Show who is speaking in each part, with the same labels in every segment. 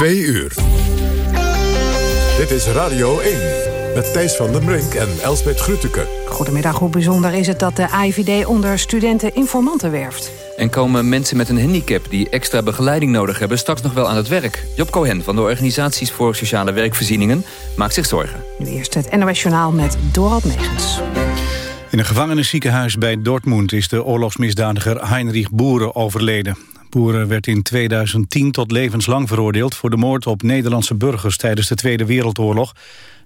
Speaker 1: Twee uur. Dit is Radio 1 met Thijs van den Brink en Elsbeth Grütke.
Speaker 2: Goedemiddag, hoe bijzonder is het dat de AIVD onder studenten informanten werft?
Speaker 3: En komen mensen met een handicap die extra begeleiding nodig hebben... straks nog wel aan het werk? Job Cohen van de Organisaties voor Sociale Werkvoorzieningen maakt zich zorgen.
Speaker 2: Nu eerst het NOS Journaal met Dorald Megens.
Speaker 4: In een gevangenisziekenhuis bij Dortmund is de oorlogsmisdadiger Heinrich Boeren overleden. Boeren werd in 2010 tot levenslang veroordeeld voor de moord op Nederlandse burgers tijdens de Tweede Wereldoorlog.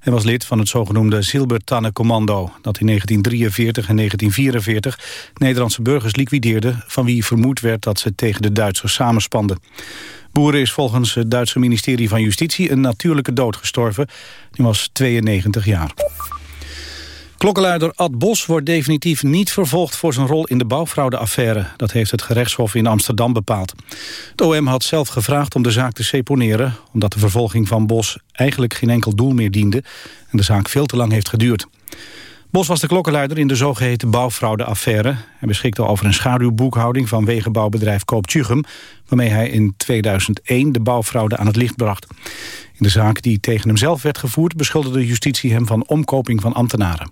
Speaker 4: Hij was lid van het zogenoemde Silbertanne-commando... dat in 1943 en 1944 Nederlandse burgers liquideerde... van wie vermoed werd dat ze tegen de Duitsers samenspanden. Boeren is volgens het Duitse ministerie van Justitie... een natuurlijke dood gestorven. Hij was 92 jaar. Klokkenluider Ad Bos wordt definitief niet vervolgd voor zijn rol in de bouwfraudeaffaire. Dat heeft het gerechtshof in Amsterdam bepaald. Het OM had zelf gevraagd om de zaak te seponeren... omdat de vervolging van Bos eigenlijk geen enkel doel meer diende... en de zaak veel te lang heeft geduurd. Bos was de klokkenluider in de zogeheten bouwfraudeaffaire. Hij beschikte over een schaduwboekhouding van wegenbouwbedrijf Koop waarmee hij in 2001 de bouwfraude aan het licht bracht. In de zaak die tegen hemzelf werd gevoerd... beschuldigde justitie hem van omkoping van ambtenaren.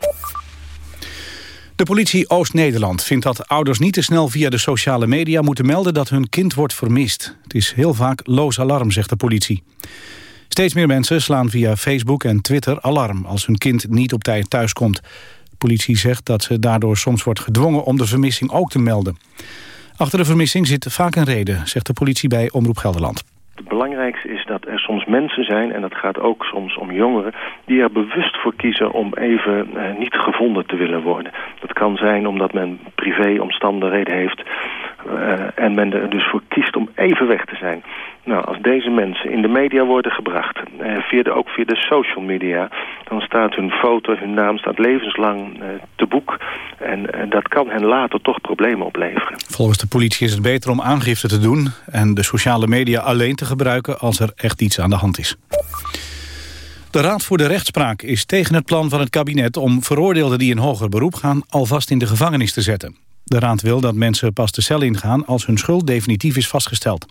Speaker 4: De politie Oost-Nederland vindt dat ouders niet te snel via de sociale media moeten melden dat hun kind wordt vermist. Het is heel vaak loos alarm, zegt de politie. Steeds meer mensen slaan via Facebook en Twitter alarm als hun kind niet op tijd thuiskomt. De politie zegt dat ze daardoor soms wordt gedwongen om de vermissing ook te melden. Achter de vermissing zit vaak een reden, zegt de politie bij Omroep Gelderland.
Speaker 5: Het belangrijkste is dat er soms mensen zijn, en dat gaat ook soms om jongeren... die er bewust voor kiezen om even eh, niet gevonden te willen worden. Dat kan zijn omdat men privéomstandigheden heeft... Uh, en men er dus voor kiest om even weg te zijn. Nou, als deze mensen in de media worden gebracht, eh, via de, ook via de social media... dan staat hun foto, hun naam staat levenslang eh, te boek. En eh, dat kan hen later toch problemen opleveren.
Speaker 4: Volgens de politie is het beter om aangifte te doen... en de sociale media alleen te gebruiken als er echt iets aan de hand is. De Raad voor de Rechtspraak is tegen het plan van het kabinet... om veroordeelden die in hoger beroep gaan alvast in de gevangenis te zetten. De Raad wil dat mensen pas de cel ingaan als hun schuld definitief is vastgesteld.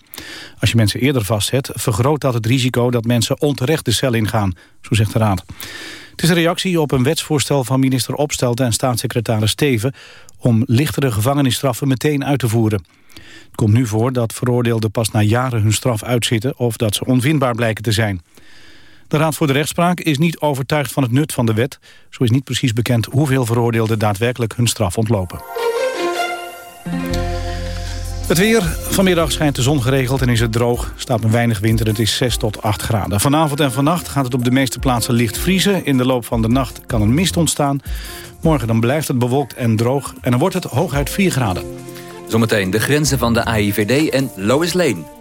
Speaker 4: Als je mensen eerder vastzet, vergroot dat het risico dat mensen onterecht de cel ingaan, zo zegt de Raad. Het is een reactie op een wetsvoorstel van minister Opstelten en staatssecretaris Steven om lichtere gevangenisstraffen meteen uit te voeren. Het komt nu voor dat veroordeelden pas na jaren hun straf uitzitten of dat ze onvindbaar blijken te zijn. De Raad voor de Rechtspraak is niet overtuigd van het nut van de wet. Zo is niet precies bekend hoeveel veroordeelden daadwerkelijk hun straf ontlopen. Het weer. Vanmiddag schijnt de zon geregeld en is het droog. Staat een weinig wind en het is 6 tot 8 graden. Vanavond en vannacht gaat het op de meeste plaatsen licht vriezen. In de loop van de nacht kan een mist ontstaan. Morgen dan blijft het bewolkt en droog. En dan wordt het hooguit 4 graden.
Speaker 3: Zometeen de grenzen van de AIVD en Lois Lane.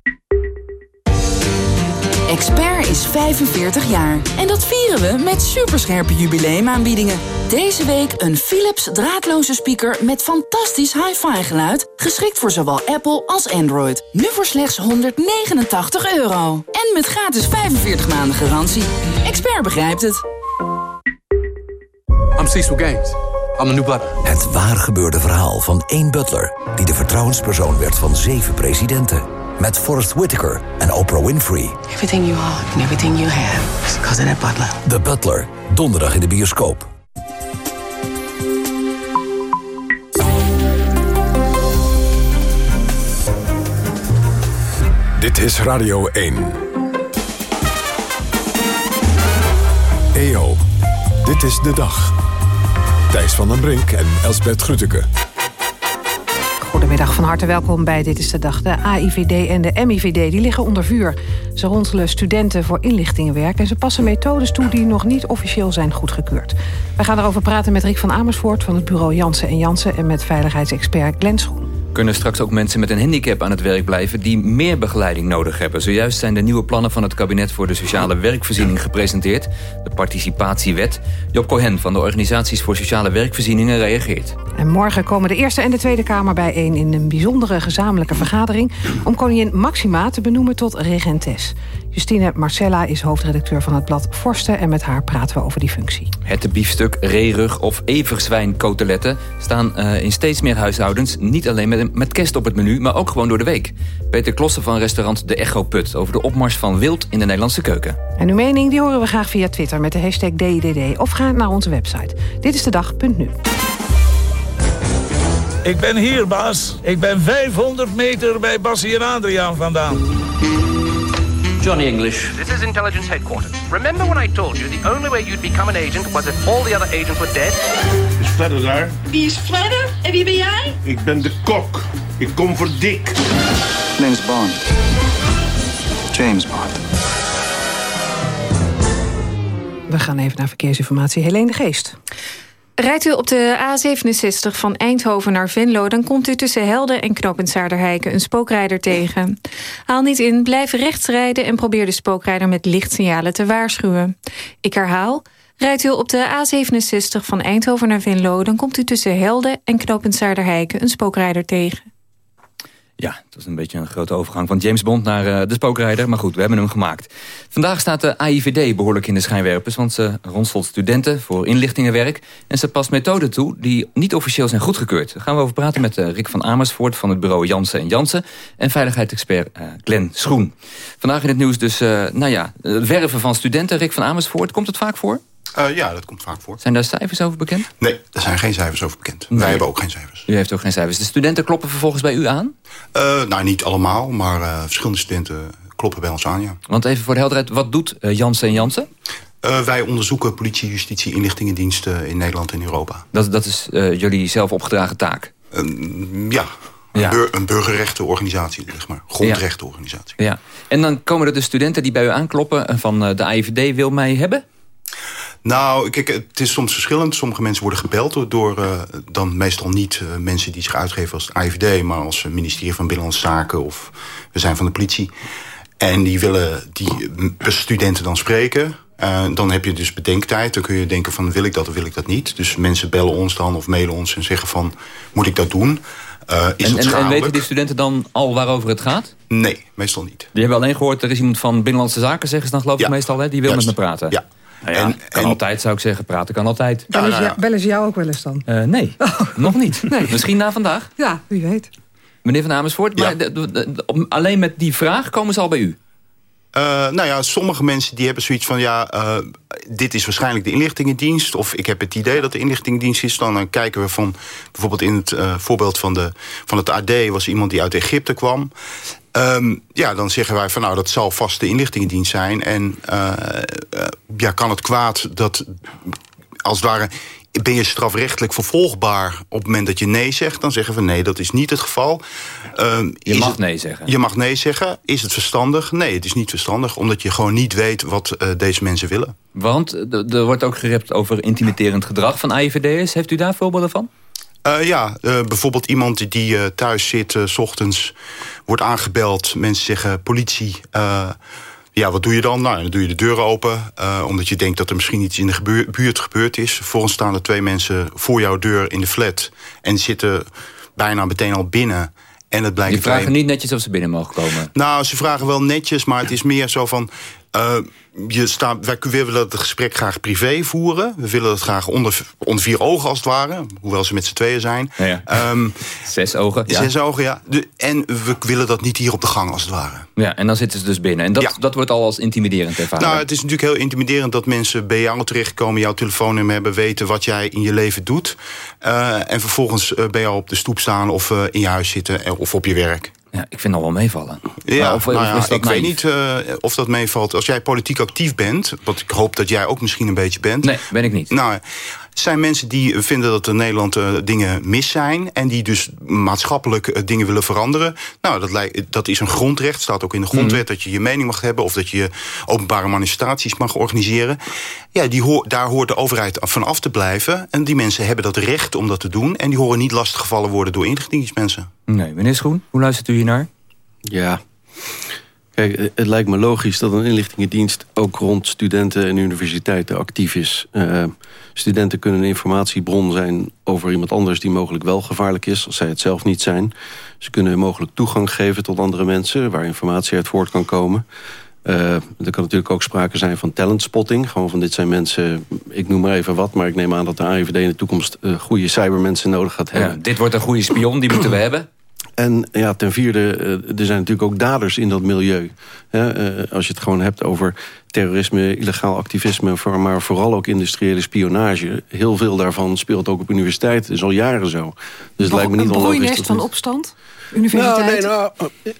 Speaker 6: Expert is 45 jaar. En dat vieren we met superscherpe jubileumaanbiedingen. Deze week een Philips draadloze speaker met fantastisch hi-fi geluid... geschikt voor zowel Apple als Android. Nu voor slechts 189 euro. En met gratis 45 maanden garantie. Expert begrijpt het.
Speaker 7: I'm Cecil Gaines. I'm the new butler.
Speaker 8: Het waar gebeurde verhaal van één butler... die de vertrouwenspersoon werd van zeven presidenten... Met Forrest Whitaker en Oprah Winfrey.
Speaker 9: Everything you are and everything you have is because of that butler.
Speaker 8: The Butler. Donderdag in de bioscoop.
Speaker 1: Dit is Radio 1. EO. Dit is de dag. Thijs van den Brink en Elsbeth Grütke.
Speaker 2: Goedemiddag, van harte welkom bij Dit is de Dag. De AIVD en de MIVD die liggen onder vuur. Ze ronselen studenten voor inlichtingenwerk... en ze passen methodes toe die nog niet officieel zijn goedgekeurd. Wij gaan erover praten met Rick van Amersfoort... van het bureau Jansen en Jansen... en met veiligheidsexpert Glenn
Speaker 3: kunnen straks ook mensen met een handicap aan het werk blijven... die meer begeleiding nodig hebben. Zojuist zijn de nieuwe plannen van het kabinet... voor de sociale werkvoorziening gepresenteerd. De participatiewet. Job Cohen van de Organisaties voor Sociale Werkvoorzieningen reageert.
Speaker 2: En morgen komen de Eerste en de Tweede Kamer bijeen... in een bijzondere gezamenlijke vergadering... om koningin Maxima te benoemen tot regentes. Justine Marcella is hoofdredacteur van het blad Forsten... en met haar praten we over die functie.
Speaker 3: Het biefstuk, reerug of everzwijnkoteletten... staan uh, in steeds meer huishoudens niet alleen met, met kerst op het menu... maar ook gewoon door de week. Peter Klossen van restaurant De Echo Put... over de opmars van wild in de Nederlandse keuken.
Speaker 2: En uw mening die horen we graag via Twitter met de hashtag DDD... of ga naar onze website. Dit is de dag.nu.
Speaker 10: Ik ben hier, baas. Ik ben 500 meter bij Bassie en Adriaan vandaan.
Speaker 11: Johnny English. This is intelligence headquarters. Remember when I told you the only way you'd become an agent was if all the other agents were dead?
Speaker 10: Is Fledder daar?
Speaker 12: Wie is Fledder? En wie ben jij?
Speaker 10: Ik ben de kok. Ik kom voor Dick.
Speaker 13: Name's Bond. James Bond.
Speaker 2: We gaan even naar verkeersinformatie. Helene de Geest.
Speaker 14: Rijdt u op de A67 van Eindhoven naar Venlo... dan komt u tussen Helden en Knopensaarderheiken een spookrijder tegen. Haal niet in, blijf rechts rijden... en probeer de spookrijder met lichtsignalen te waarschuwen. Ik herhaal, rijdt u op de A67 van Eindhoven naar Venlo... dan komt u tussen Helden en Knopensaarderheiken een spookrijder tegen.
Speaker 3: Ja, het was een beetje een grote overgang van James Bond naar uh, de spookrijder. Maar goed, we hebben hem gemaakt. Vandaag staat de AIVD behoorlijk in de schijnwerpers... want ze ronselt studenten voor inlichtingenwerk... en ze past methoden toe die niet officieel zijn goedgekeurd. Daar gaan we over praten met uh, Rick van Amersfoort... van het bureau Jansen en Jansen... en veiligheidsexpert uh, Glenn Schroen. Vandaag in het nieuws dus, nou ja, werven van studenten. Rick van Amersfoort, komt het vaak voor?
Speaker 15: Uh, ja, dat komt vaak voor.
Speaker 3: Zijn daar cijfers over bekend?
Speaker 15: Nee, er zijn geen cijfers over bekend. Nee. Wij hebben ook geen cijfers.
Speaker 3: U heeft ook geen cijfers. De studenten kloppen vervolgens bij u aan?
Speaker 15: Uh, nou, niet allemaal, maar uh, verschillende studenten kloppen bij ons aan, ja.
Speaker 3: Want even voor de helderheid, wat doet Jansen en Jansen?
Speaker 15: wij onderzoeken politie, justitie, inlichtingendiensten in Nederland en Europa.
Speaker 3: Dat, dat is jullie zelf opgedragen taak?
Speaker 15: ja, ja. Bur een burgerrechtenorganisatie, zeg maar. Grondrechtenorganisatie.
Speaker 3: Ja. En dan komen er de studenten die bij u aankloppen van de AIVD wil mij hebben?
Speaker 15: Nou, kijk, het is soms verschillend. Sommige mensen worden gebeld door, uh, dan meestal niet uh, mensen die zich uitgeven als AIVD... maar als ministerie van Binnenlandse Zaken of we zijn van de politie. En die willen die studenten dan spreken. Uh, dan heb je dus bedenktijd. Dan kun je denken van wil ik dat of wil ik dat niet. Dus mensen bellen ons dan of mailen ons en zeggen van moet ik dat doen... Uh, is
Speaker 3: en, en, en, weten die studenten dan al waarover het gaat?
Speaker 15: Nee, meestal niet.
Speaker 3: Die hebben alleen gehoord, er is iemand van Binnenlandse Zaken, zeggen ze dan geloof ik ja. meestal, hè? die wil Juist. met me praten.
Speaker 15: Ja.
Speaker 3: Nou ja, en, kan en, altijd, zou ik zeggen. Praten kan altijd.
Speaker 2: Bellen, ja, nou ja. bellen ze jou ook wel eens dan?
Speaker 3: Uh, nee, oh. nog niet. Nee. Misschien na vandaag.
Speaker 2: Ja, wie weet.
Speaker 3: Meneer Van Amersfoort, maar de, de, de, alleen met die vraag komen ze al bij u?
Speaker 15: Uh, nou ja, sommige mensen die hebben zoiets van... ja, uh, dit is waarschijnlijk de inlichtingendienst... of ik heb het idee dat de inlichtingendienst is. Dan, dan kijken we van... bijvoorbeeld in het uh, voorbeeld van, de, van het AD... was iemand die uit Egypte kwam. Um, ja, dan zeggen wij van nou, dat zal vast de inlichtingendienst zijn. En ja, kan het kwaad dat als het ware ben je strafrechtelijk vervolgbaar op het moment dat je nee zegt... dan zeggen we nee, dat is niet het geval.
Speaker 3: Um, je mag het, nee zeggen.
Speaker 15: Je mag nee zeggen. Is het verstandig? Nee, het is niet verstandig. Omdat je gewoon niet weet wat uh, deze mensen willen.
Speaker 3: Want er wordt ook gerept over intimiderend gedrag van AIVD'ers. Heeft u daar voorbeelden van?
Speaker 15: Uh, ja, uh, bijvoorbeeld iemand die uh, thuis zit, s ochtends wordt aangebeld. Mensen zeggen politie... Ja, wat doe je dan? Nou, dan doe je de deur open, omdat je denkt dat er misschien iets in de buurt gebeurd is. Vervolgens staan er twee mensen voor jouw deur in de flat en zitten bijna meteen al binnen. En het blijkt
Speaker 3: Die vragen niet netjes of ze binnen mogen komen?
Speaker 15: Nou, ze vragen wel netjes, maar het is meer zo van... Uh, je staat, wij willen het gesprek graag privé voeren. We willen het graag onder, onder vier ogen als het ware. Hoewel ze met z'n tweeën zijn.
Speaker 3: Ja, ja. Um, zes ogen.
Speaker 15: Ja. Zes ogen, ja. De, en we willen dat niet hier op de gang als het ware.
Speaker 3: Ja, en dan zitten ze dus binnen. En dat, dat wordt al als intimiderend ervaren.
Speaker 15: Nou, het is natuurlijk heel intimiderend dat mensen bij jou terechtkomen... jouw telefoonnummer hebben, weten wat jij in je leven doet. Uh, en vervolgens uh, bij jou op de stoep staan of uh, in je huis zitten of op je werk.
Speaker 3: Ja, ik vind dat wel meevallen.
Speaker 15: Ja, of, nou ja, of ik naïef? weet niet uh, of dat meevalt. Als jij politiek actief bent, wat ik hoop dat jij ook misschien een beetje bent.
Speaker 3: Nee, ben ik niet.
Speaker 15: Nou, Het zijn mensen die vinden dat in Nederland uh, dingen mis zijn... en die dus maatschappelijk uh, dingen willen veranderen. Nou, dat, lijkt, dat is een grondrecht. staat ook in de grondwet mm. dat je je mening mag hebben... of dat je openbare manifestaties mag organiseren. Ja, die hoor, daar hoort de overheid van af te blijven. En die mensen hebben dat recht om dat te doen... en die horen niet lastiggevallen worden door inlichtingendienstmensen.
Speaker 3: Nee, meneer Schoen, hoe luistert u hier naar?
Speaker 16: Ja, Kijk, het lijkt me logisch dat een inlichtingendienst ook rond studenten en universiteiten actief is. Uh, studenten kunnen een informatiebron zijn over iemand anders die mogelijk wel gevaarlijk is, als zij het zelf niet zijn. Ze kunnen mogelijk toegang geven tot andere mensen waar informatie uit voort kan komen. Uh, er kan natuurlijk ook sprake zijn van talentspotting. Gewoon van dit zijn mensen, ik noem maar even wat... maar ik neem aan dat de AIVD in de toekomst uh, goede cybermensen nodig gaat hebben. Ja,
Speaker 3: dit wordt een goede spion, die moeten we hebben.
Speaker 16: En ja, ten vierde, eh, er zijn natuurlijk ook daders in dat milieu. Eh, als je het gewoon hebt over terrorisme, illegaal activisme... maar vooral ook industriële spionage. Heel veel daarvan speelt ook op universiteiten. Dat is al jaren zo. Dus het lijkt me niet
Speaker 2: een
Speaker 16: onlogisch...
Speaker 2: van opstand? Universiteit?
Speaker 16: Nou, nee, nou,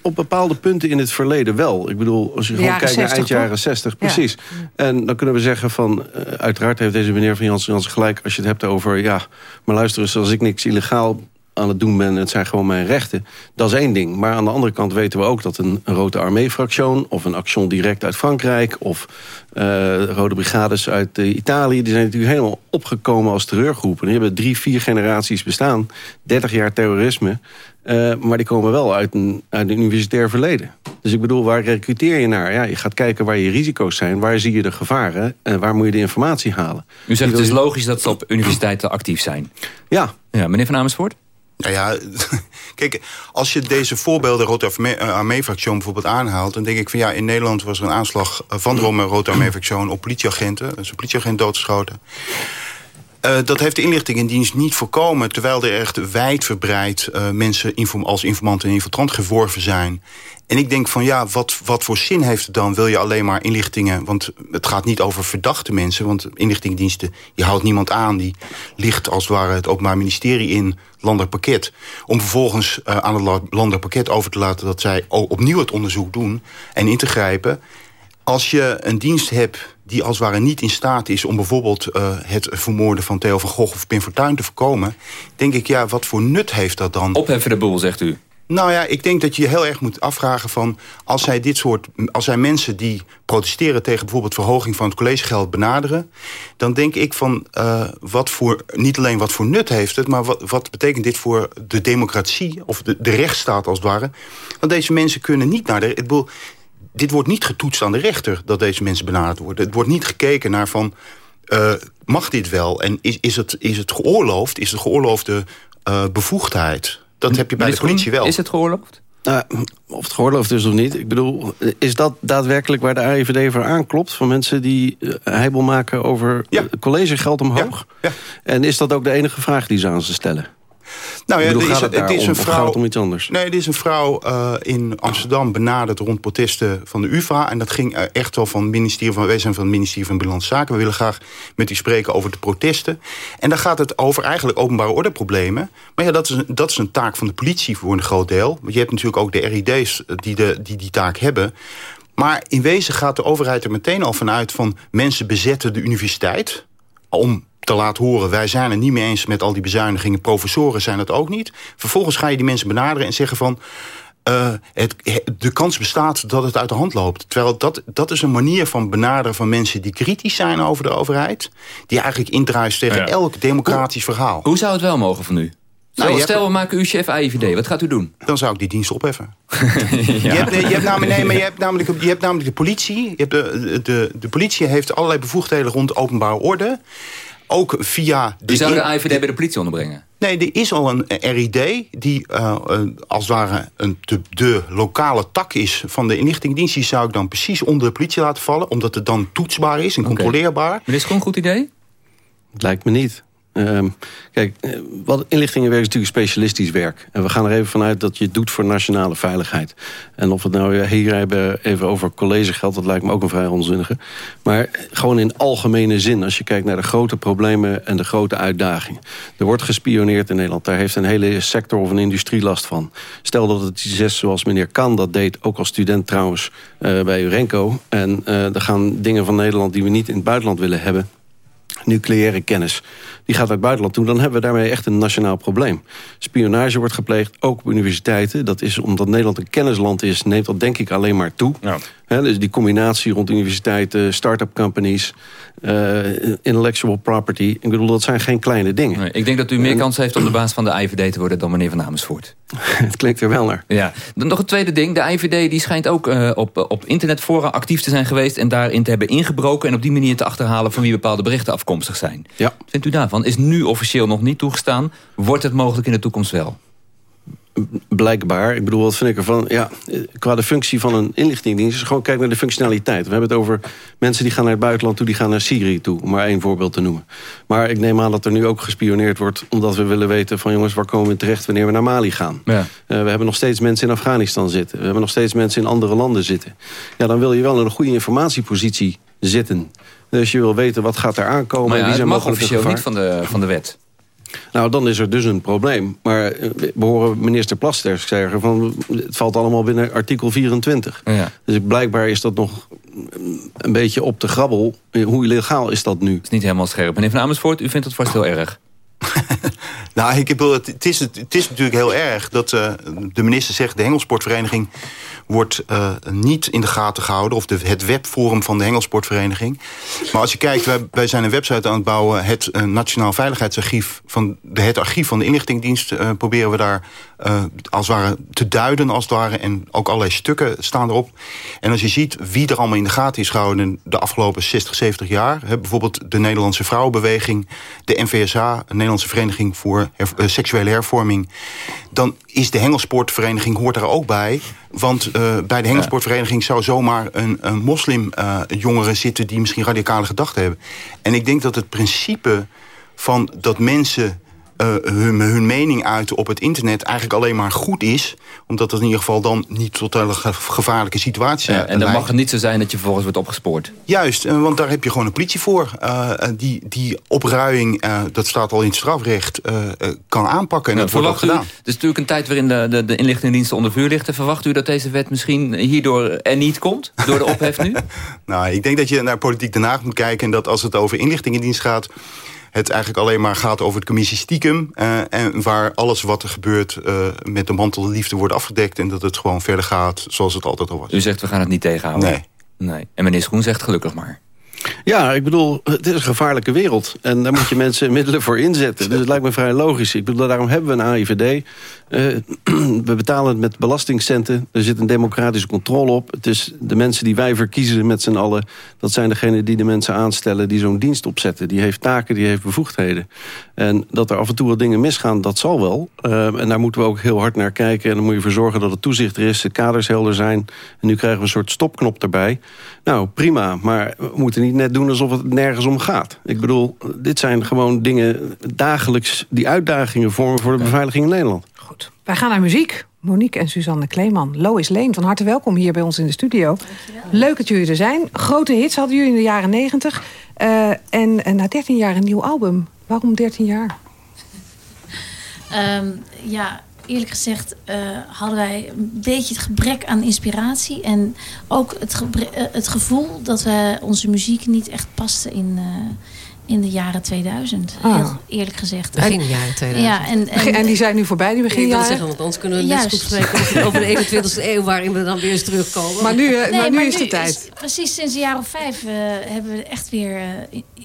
Speaker 16: op bepaalde punten in het verleden wel. Ik bedoel, als je gewoon kijkt naar eind jaren 60, precies. En dan kunnen we zeggen van... Uh, uiteraard heeft deze meneer van Janssen Janssen gelijk... als je het hebt over, ja, maar luister eens... als ik niks illegaal aan het doen ben, het zijn gewoon mijn rechten. Dat is één ding. Maar aan de andere kant weten we ook dat een, een Rode Armee-fractie... of een Action direct uit Frankrijk... of uh, Rode Brigades uit uh, Italië... die zijn natuurlijk helemaal opgekomen als terreurgroepen. Die hebben drie, vier generaties bestaan. 30 jaar terrorisme. Uh, maar die komen wel uit een, uit een universitair verleden. Dus ik bedoel, waar recruteer je naar? Ja, je gaat kijken waar je risico's zijn. Waar zie je de gevaren? En waar moet je de informatie halen?
Speaker 3: U zegt het is logisch dat ze op universiteiten actief zijn.
Speaker 16: Ja.
Speaker 3: ja meneer Van Amersfoort?
Speaker 15: Nou ja, kijk, als je deze voorbeelden Rode Armee-fractie bijvoorbeeld aanhaalt... dan denk ik van ja, in Nederland was er een aanslag van de Rode Armee-fractie op politieagenten. Een politieagent doodgeschoten. Uh, dat heeft de inlichtingendienst niet voorkomen... terwijl er echt wijdverbreid uh, mensen als informanten en infiltrant geworven zijn. En ik denk van ja, wat, wat voor zin heeft het dan? Wil je alleen maar inlichtingen? Want het gaat niet over verdachte mensen. Want inlichtingendiensten, je houdt niemand aan. Die ligt als het ware het Openbaar Ministerie in landelijk pakket. Om vervolgens uh, aan het landelijk pakket over te laten... dat zij opnieuw het onderzoek doen en in te grijpen. Als je een dienst hebt die als het ware niet in staat is... om bijvoorbeeld uh, het vermoorden van Theo van Gogh of Pim Fortuyn te voorkomen... denk ik, ja, wat voor nut heeft dat dan?
Speaker 3: Opheffen de boel, zegt u.
Speaker 15: Nou ja, ik denk dat je heel erg moet afvragen van... als zij dit soort, als zij mensen die protesteren tegen bijvoorbeeld verhoging van het collegegeld benaderen... dan denk ik van, uh, wat voor, niet alleen wat voor nut heeft het... maar wat, wat betekent dit voor de democratie of de, de rechtsstaat als het ware? Want deze mensen kunnen niet naar de... Ik bedoel, dit wordt niet getoetst aan de rechter dat deze mensen benaderd worden. Het wordt niet gekeken naar van, uh, mag dit wel? En is, is, het, is het geoorloofd? Is het geoorloofde uh, bevoegdheid? Dat heb je bij de politie wel.
Speaker 3: Is het geoorloofd?
Speaker 16: Nou, of het geoorloofd is of niet. Ik bedoel, is dat daadwerkelijk waar de AIVD voor aanklopt? Van mensen die uh, heibel maken over ja. collegegeld omhoog? Ja. Ja. En is dat ook de enige vraag die ze aan ze stellen?
Speaker 15: Nou ja,
Speaker 16: bedoel,
Speaker 15: is,
Speaker 16: het,
Speaker 15: het is een vrouw.
Speaker 16: Gaat het om iets anders?
Speaker 15: Nee, er is een vrouw uh, in Amsterdam benaderd rond protesten van de UvA. En dat ging uh, echt wel van het ministerie van Wezen van het ministerie van Binnenlandse Zaken. We willen graag met u spreken over de protesten. En daar gaat het over eigenlijk openbare ordeproblemen. Maar ja, dat is, een, dat is een taak van de politie voor een groot deel. Want je hebt natuurlijk ook de RID's die de, die, die taak hebben. Maar in wezen gaat de overheid er meteen al vanuit van mensen bezetten de universiteit om te laten horen... wij zijn het niet mee eens met al die bezuinigingen. Professoren zijn het ook niet. Vervolgens ga je die mensen benaderen en zeggen van... Uh, het, de kans bestaat dat het uit de hand loopt. Terwijl dat, dat is een manier van benaderen van mensen die kritisch zijn over de overheid. Die eigenlijk indruist tegen ja. elk democratisch
Speaker 3: hoe,
Speaker 15: verhaal.
Speaker 3: Hoe zou het wel mogen van u? Nou, stel, stel we maken u chef AIVD. Wat gaat u doen?
Speaker 15: Dan zou ik die dienst opheffen. ja. je, hebt, je, hebt namelijk, nee, maar je, hebt namelijk, je hebt namelijk de politie. Je hebt de, de, de politie heeft allerlei bevoegdheden rond openbare orde ook via...
Speaker 3: De zou de AIVD bij de politie onderbrengen?
Speaker 15: Nee, er is al een RID die uh, als het ware een, de, de, lokale tak is van de inlichtingendienst. Die zou ik dan precies onder de politie laten vallen. Omdat het dan toetsbaar is en okay. controleerbaar. Maar
Speaker 3: is het gewoon een goed idee?
Speaker 16: Het lijkt me niet. Um, kijk, wat inlichtingenwerk is natuurlijk specialistisch werk. En we gaan er even vanuit dat je het doet voor nationale veiligheid. En of het nou hier hebben even over collegegeld... dat lijkt me ook een vrij onzinnige. Maar gewoon in algemene zin, als je kijkt naar de grote problemen... en de grote uitdagingen. Er wordt gespioneerd in Nederland. Daar heeft een hele sector of een industrie last van. Stel dat het is zoals meneer Kan dat deed... ook als student trouwens uh, bij Urenco. En uh, er gaan dingen van Nederland die we niet in het buitenland willen hebben nucleaire kennis, die gaat naar het buitenland toe... dan hebben we daarmee echt een nationaal probleem. Spionage wordt gepleegd, ook op universiteiten. Dat is omdat Nederland een kennisland is, neemt dat denk ik alleen maar toe. Ja. Dus die combinatie rond universiteiten, start-up companies... Uh, intellectual property. Ik bedoel, dat zijn geen kleine dingen. Nee,
Speaker 3: ik denk dat u meer kans heeft om de baas van de IVD te worden... dan meneer Van Amersfoort.
Speaker 16: Het klinkt er wel naar.
Speaker 3: Ja. Dan nog een tweede ding. De IVD die schijnt ook uh, op, op internetfora actief te zijn geweest... en daarin te hebben ingebroken... en op die manier te achterhalen van wie bepaalde berichten afkomstig zijn.
Speaker 16: Ja.
Speaker 3: Vindt u daarvan? Is nu officieel nog niet toegestaan. Wordt het mogelijk in de toekomst wel?
Speaker 16: Blijkbaar. Ik bedoel, wat vind ik ervan? Ja, qua de functie van een inlichtingendienst... is gewoon kijken naar de functionaliteit. We hebben het over mensen die gaan naar het buitenland toe... die gaan naar Syrië toe, om maar één voorbeeld te noemen. Maar ik neem aan dat er nu ook gespioneerd wordt... omdat we willen weten van jongens, waar komen we terecht... wanneer we naar Mali gaan. Ja. Uh, we hebben nog steeds mensen in Afghanistan zitten. We hebben nog steeds mensen in andere landen zitten. Ja, dan wil je wel in een goede informatiepositie zitten. Dus je wil weten wat gaat er aankomen.
Speaker 3: Maar ja,
Speaker 16: wie
Speaker 3: zijn mag officieel niet van de, van de wet.
Speaker 16: Nou, dan is er dus een probleem. Maar eh, we horen minister Plasterk zeggen... van het valt allemaal binnen artikel 24. Ja. Dus blijkbaar is dat nog een beetje op de grabbel. Hoe illegaal is dat nu? Het
Speaker 3: is niet helemaal scherp. Meneer Van Amersfoort, u vindt het vast heel erg.
Speaker 15: nou, ik heb, het, is, het is natuurlijk heel erg dat uh, de minister zegt... de Hengelsportvereniging wordt uh, niet in de gaten gehouden... of de, het webforum van de Hengelsportvereniging. Maar als je kijkt, wij, wij zijn een website aan het bouwen... het uh, Nationaal Veiligheidsarchief, van de, het archief van de inlichtingdienst... Uh, proberen we daar als het ware te duiden, als het ware. En ook allerlei stukken staan erop. En als je ziet wie er allemaal in de gaten is gehouden... de afgelopen 60, 70 jaar... Hè, bijvoorbeeld de Nederlandse Vrouwenbeweging... de NVSA, de Nederlandse Vereniging voor Seksuele Hervorming... dan is de Hengelsportvereniging hoort daar ook bij... Want uh, bij de hengelsportvereniging zou zomaar een, een moslimjongere uh, zitten... die misschien radicale gedachten hebben. En ik denk dat het principe van dat mensen uh, hun, hun, mening uiten op het internet eigenlijk alleen maar goed is. Omdat het in ieder geval dan niet tot een gevaarlijke situatie ja,
Speaker 3: En dan mag het niet zo zijn dat je vervolgens wordt opgespoord.
Speaker 15: Juist, uh, want daar heb je gewoon een politie voor. Uh, die, die opruiing, dat staat al in het strafrecht, kan aanpakken. En ja, dat wordt ook gedaan. Het
Speaker 3: is natuurlijk een tijd waarin de, de, de inlichtingendiensten onder vuur ligt. Verwacht u dat deze wet misschien hierdoor er niet komt? Door de ophef nu?
Speaker 15: nou, ik denk dat je naar politiek Den Haag moet kijken. En dat als het over inlichtingendienst gaat het eigenlijk alleen maar gaat over het commissie stiekem. Uh, en waar alles wat er gebeurt uh, met de mantel de liefde wordt afgedekt. En dat het gewoon verder gaat zoals het altijd al was.
Speaker 3: U zegt we gaan het niet tegenhouden?
Speaker 15: Nee.
Speaker 3: nee. En meneer Schoen zegt gelukkig maar.
Speaker 16: Ja, ik bedoel, het is een gevaarlijke wereld. En daar moet je mensen middelen voor inzetten. Dus het lijkt me vrij logisch. Ik bedoel, daarom hebben we een AIVD. Uh, we betalen het met belastingcenten. Er zit een democratische controle op. Het is de mensen die wij verkiezen met z'n allen... dat zijn degenen die de mensen aanstellen die zo'n dienst opzetten. Die heeft taken, die heeft bevoegdheden. En dat er af en toe wat dingen misgaan, dat zal wel. Uh, en daar moeten we ook heel hard naar kijken. En dan moet je ervoor zorgen dat het toezicht er is, de kaders helder zijn. En nu krijgen we een soort stopknop erbij. Nou, prima, maar we moeten niet net doen alsof het nergens om gaat. Ik bedoel, dit zijn gewoon dingen dagelijks... die uitdagingen vormen voor de beveiliging in Nederland.
Speaker 2: Goed, wij gaan naar muziek. Monique en Suzanne Kleeman. Lois Leen, van harte welkom hier bij ons in de studio. Leuk dat jullie er zijn. Grote hits hadden jullie in de jaren negentig. Uh, en, en na 13 jaar een nieuw album. Waarom 13 jaar?
Speaker 17: Um, ja, eerlijk gezegd uh, hadden wij een beetje het gebrek aan inspiratie. En ook het, uh, het gevoel dat we onze muziek niet echt paste in, uh, in de jaren 2000. Ah. Heel eerlijk gezegd.
Speaker 18: Begin jaren 2000.
Speaker 2: Ja, en, en, en, die zijn nu voorbij, die beginjaren?
Speaker 18: Ik wil zeggen, want anders kunnen we net goed spreken over de 21e eeuw... waarin we dan weer eens terugkomen.
Speaker 2: Maar nu, nee, maar nu maar is de tijd. Is,
Speaker 17: precies sinds een jaar of vijf hebben we echt weer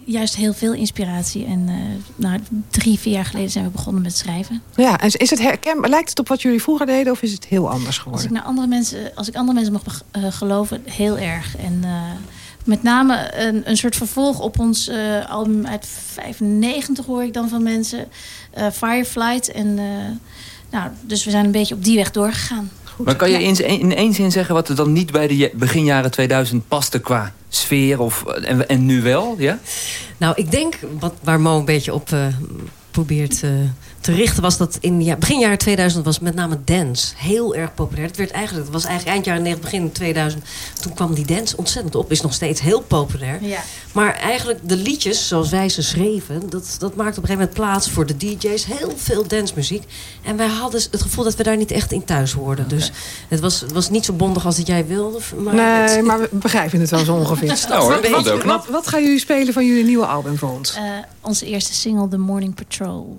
Speaker 17: juist heel veel inspiratie. En uh, nou, drie, vier jaar geleden zijn we begonnen met schrijven.
Speaker 2: Ja, en is het herkenbaar? Lijkt het op wat jullie vroeger deden of is het heel anders geworden?
Speaker 17: Als ik, naar andere mensen, als ik andere mensen mag uh, geloven, heel erg. En uh, met name een, een soort vervolg op ons album uit 95 hoor ik dan van mensen. Fireflight. En, nou, dus we zijn een beetje op die weg doorgegaan.
Speaker 3: Goed. Maar kan je in, in één zin zeggen wat er dan niet bij de beginjaren 2000 paste qua sfeer? Of, en, en nu wel, ja?
Speaker 18: Nou, ik denk wat, waar Mo een beetje op uh, probeert uh, te richten was dat in ja, begin jaren 2000 was met name dance heel erg populair. Het werd eigenlijk, het was eigenlijk eind jaren 90, begin 2000. Toen kwam die dance ontzettend op. Is nog steeds heel populair.
Speaker 17: Ja.
Speaker 18: Maar eigenlijk de liedjes, zoals wij ze schreven... dat, dat maakte op een gegeven moment plaats voor de DJ's. Heel veel dancemuziek. En wij hadden het gevoel dat we daar niet echt in thuis hoorden. Dus het was, het was niet zo bondig als dat jij wilde. Maar
Speaker 2: nee, maar we begrijpen het wel zo ongeveer.
Speaker 3: Nou hoor,
Speaker 2: wat,
Speaker 3: ook
Speaker 2: wat, wat gaan jullie spelen van jullie nieuwe album voor ons?
Speaker 17: Uh, onze eerste single, The Morning Patrol.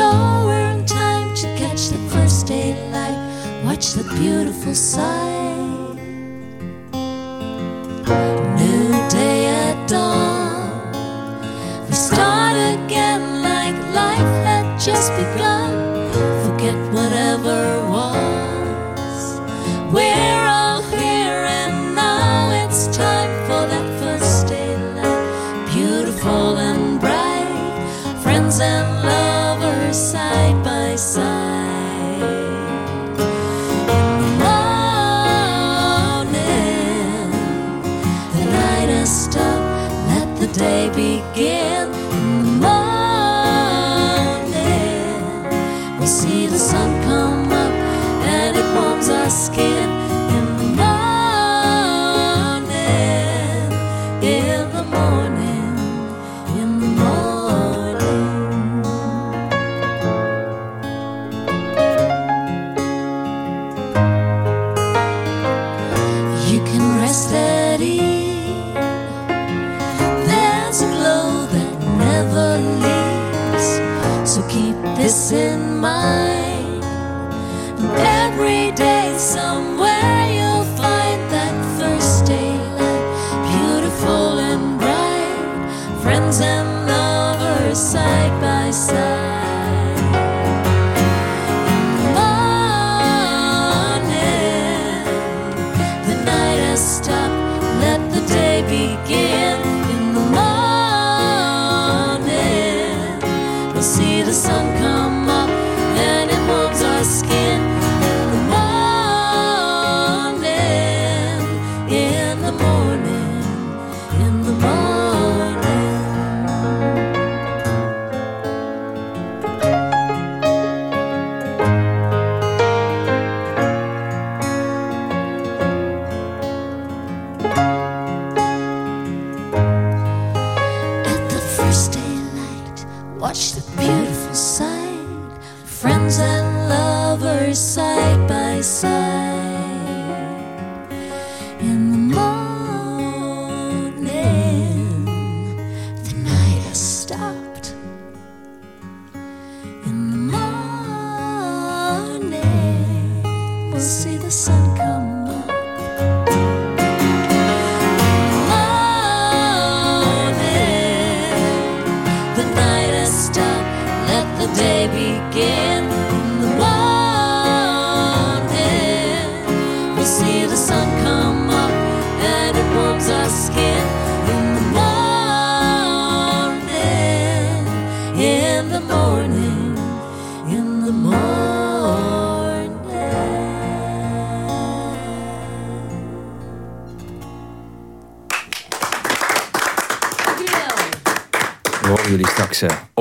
Speaker 19: we're in time to catch the first daylight. Watch the beautiful sight. New day at dawn. We start again like life had just begun.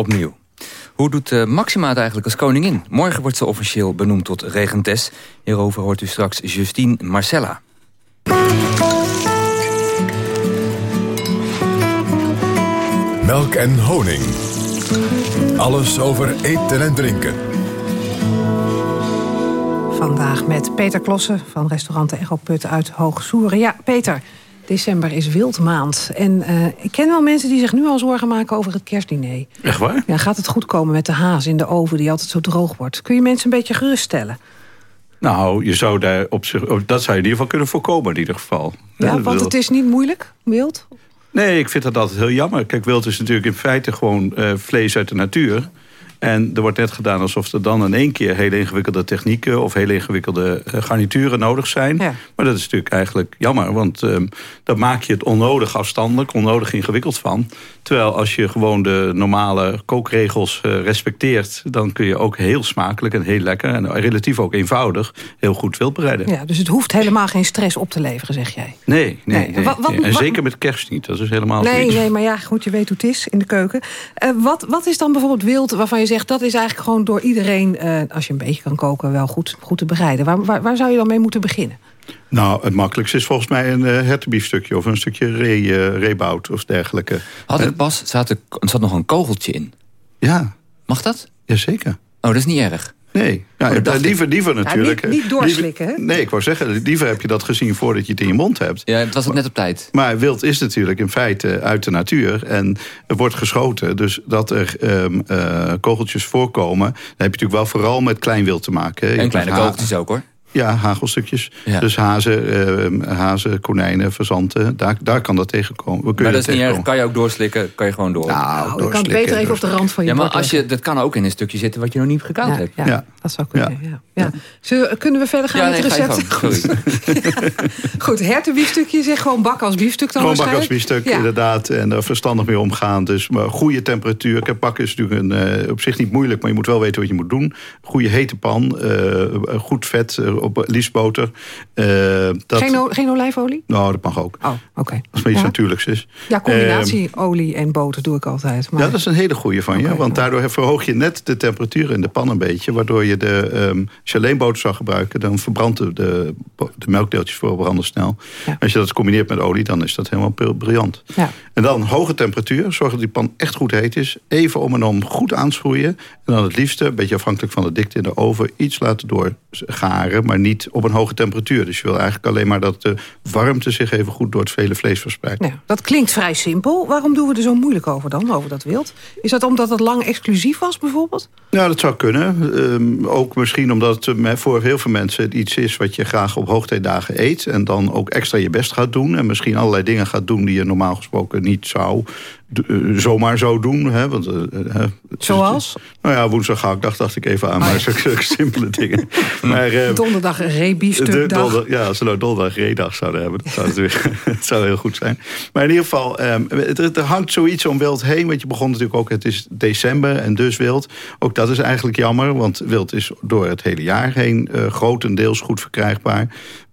Speaker 3: Opnieuw. Hoe doet eh, Maxima het eigenlijk als koningin? Morgen wordt ze officieel benoemd tot regentes. Hierover hoort u straks Justine Marcella.
Speaker 1: Melk en honing. Alles over eten en drinken.
Speaker 2: Vandaag met Peter Klossen van restaurant De Echo Put uit Hoogsoeren. Ja, Peter, december is wildmaand. En eh, ik ken wel mensen die zich nu al zorgen maken over het kerstdiner.
Speaker 20: Echt waar?
Speaker 2: Ja, gaat het goed komen met de haas in de oven die altijd zo droog wordt? Kun je mensen een beetje geruststellen?
Speaker 20: Nou, je zou daar op zich, oh, dat zou je in ieder geval kunnen voorkomen in ieder geval.
Speaker 2: Ja, want het is niet moeilijk, wild.
Speaker 20: Nee, ik vind dat altijd heel jammer. Kijk, wild is natuurlijk in feite gewoon eh, vlees uit de natuur. En er wordt net gedaan alsof er dan in één keer hele ingewikkelde technieken of hele ingewikkelde garnituren nodig zijn. Maar dat is natuurlijk eigenlijk jammer, want um, dan maak je het onnodig afstandelijk, onnodig ingewikkeld van. Terwijl als je gewoon de normale kookregels respecteert, dan kun je ook heel smakelijk en heel lekker en relatief ook eenvoudig heel goed wild bereiden.
Speaker 2: Ja, dus het hoeft helemaal geen stress op te leveren, zeg jij?
Speaker 20: Nee, nee. nee, en zeker met kerst niet. Dat is helemaal
Speaker 2: Nee, nee, maar ja, goed, je weet hoe het is in de keuken. Uh, wat, wat is dan bijvoorbeeld wild waarvan je zegt... dat is eigenlijk gewoon door iedereen, uh, als je een beetje kan koken... wel goed, goed te bereiden. Waar, waar, waar zou je dan mee moeten beginnen?
Speaker 20: Nou, het makkelijkste is volgens mij een uh, hertenbiefstukje... of een stukje ree, uh, reebout of dergelijke.
Speaker 3: Had ik pas, zat er zat nog een kogeltje in.
Speaker 20: Ja.
Speaker 3: Mag dat?
Speaker 20: Jazeker.
Speaker 3: Oh, dat is niet erg.
Speaker 20: Nee, ja, oh, liever, liever natuurlijk.
Speaker 2: Ja, niet, niet doorslikken, hè?
Speaker 20: Nee, ik wou zeggen, liever heb je dat gezien voordat je het in je mond hebt.
Speaker 3: Ja, het was het net op tijd.
Speaker 20: Maar wild is natuurlijk in feite uit de natuur. En er wordt geschoten, dus dat er um, uh, kogeltjes voorkomen... dan heb je natuurlijk wel vooral met klein wild te maken.
Speaker 3: En kleine kogeltjes ook, hoor.
Speaker 20: Ja, hagelstukjes. Dus hazen, uh, hazen, konijnen, verzanten. Daar, daar kan dat tegenkomen. We
Speaker 3: maar dat is niet erg. Kan je ook doorslikken? Kan je gewoon door?
Speaker 2: Nou, nou kan beter even op de rand van je
Speaker 3: Ja, maar als je, dat kan ook in een stukje zitten wat je nog niet gekoud hebt.
Speaker 2: Ja, ja, dat zou kunnen. Ja. Ja. Zullen, kunnen we verder gaan met het recept?
Speaker 3: Sorry.
Speaker 2: Goed, hertenbiefstukje zeg gewoon bak als biefstuk dan
Speaker 20: Gewoon bak als biefstuk, inderdaad. En er verstandig mee omgaan. Dus maar goede temperatuur. Kijk, bakken is natuurlijk een, uh, op zich niet moeilijk, maar je moet wel weten wat je moet doen. Goede hete pan, uh, goed vet op liefst boter.
Speaker 2: Uh, dat... geen, geen olijfolie?
Speaker 20: Nou, dat mag ook.
Speaker 2: Oh, oké.
Speaker 20: Okay. Als het iets ja. natuurlijks is.
Speaker 2: Ja, combinatie olie en boter doe ik altijd.
Speaker 20: Maar... Ja, dat is een hele goede van je. Okay, want daardoor verhoog je net de temperatuur in de pan een beetje. Waardoor je de, um, als je alleen boter zou gebruiken... dan verbrandt de, de, de melkdeeltjes voorbranden snel. Ja. Als je dat combineert met olie, dan is dat helemaal briljant.
Speaker 2: Ja.
Speaker 20: En dan hoge temperatuur. Zorg dat die pan echt goed heet is. Even om en om goed aanschroeien. En dan het liefste, een beetje afhankelijk van de dikte in de oven... iets laten doorgaren, maar niet op een hoge temperatuur. Dus je wil eigenlijk alleen maar dat de warmte zich even goed door het vele vlees verspreidt.
Speaker 2: Nou, dat klinkt vrij simpel. Waarom doen we er zo moeilijk over dan, over dat wild? Is dat omdat het lang exclusief was bijvoorbeeld?
Speaker 20: Nou, dat zou kunnen. Um, ook misschien omdat het voor heel veel mensen het iets is... wat je graag op hoogtijdagen eet. En dan ook extra je best gaat doen. En misschien allerlei dingen gaat doen die je normaal gesproken niet zou uh, zomaar zo doen. Hè, want, uh,
Speaker 2: Zoals?
Speaker 20: nou ja, woensdag ga ik dacht, dacht ik even aan, oh, maar zulke simpele dingen.
Speaker 2: maar, donderdag een rebiestukdag.
Speaker 20: Ja, als we nou donderdag reedag zouden hebben, dat zou, het het zou heel goed zijn. Maar in ieder geval, um, er, hangt zoiets om wild heen. Want je begon natuurlijk ook, het is december en dus wild. Ook dat is eigenlijk jammer, want wild is door het hele jaar heen grotendeels goed verkrijgbaar.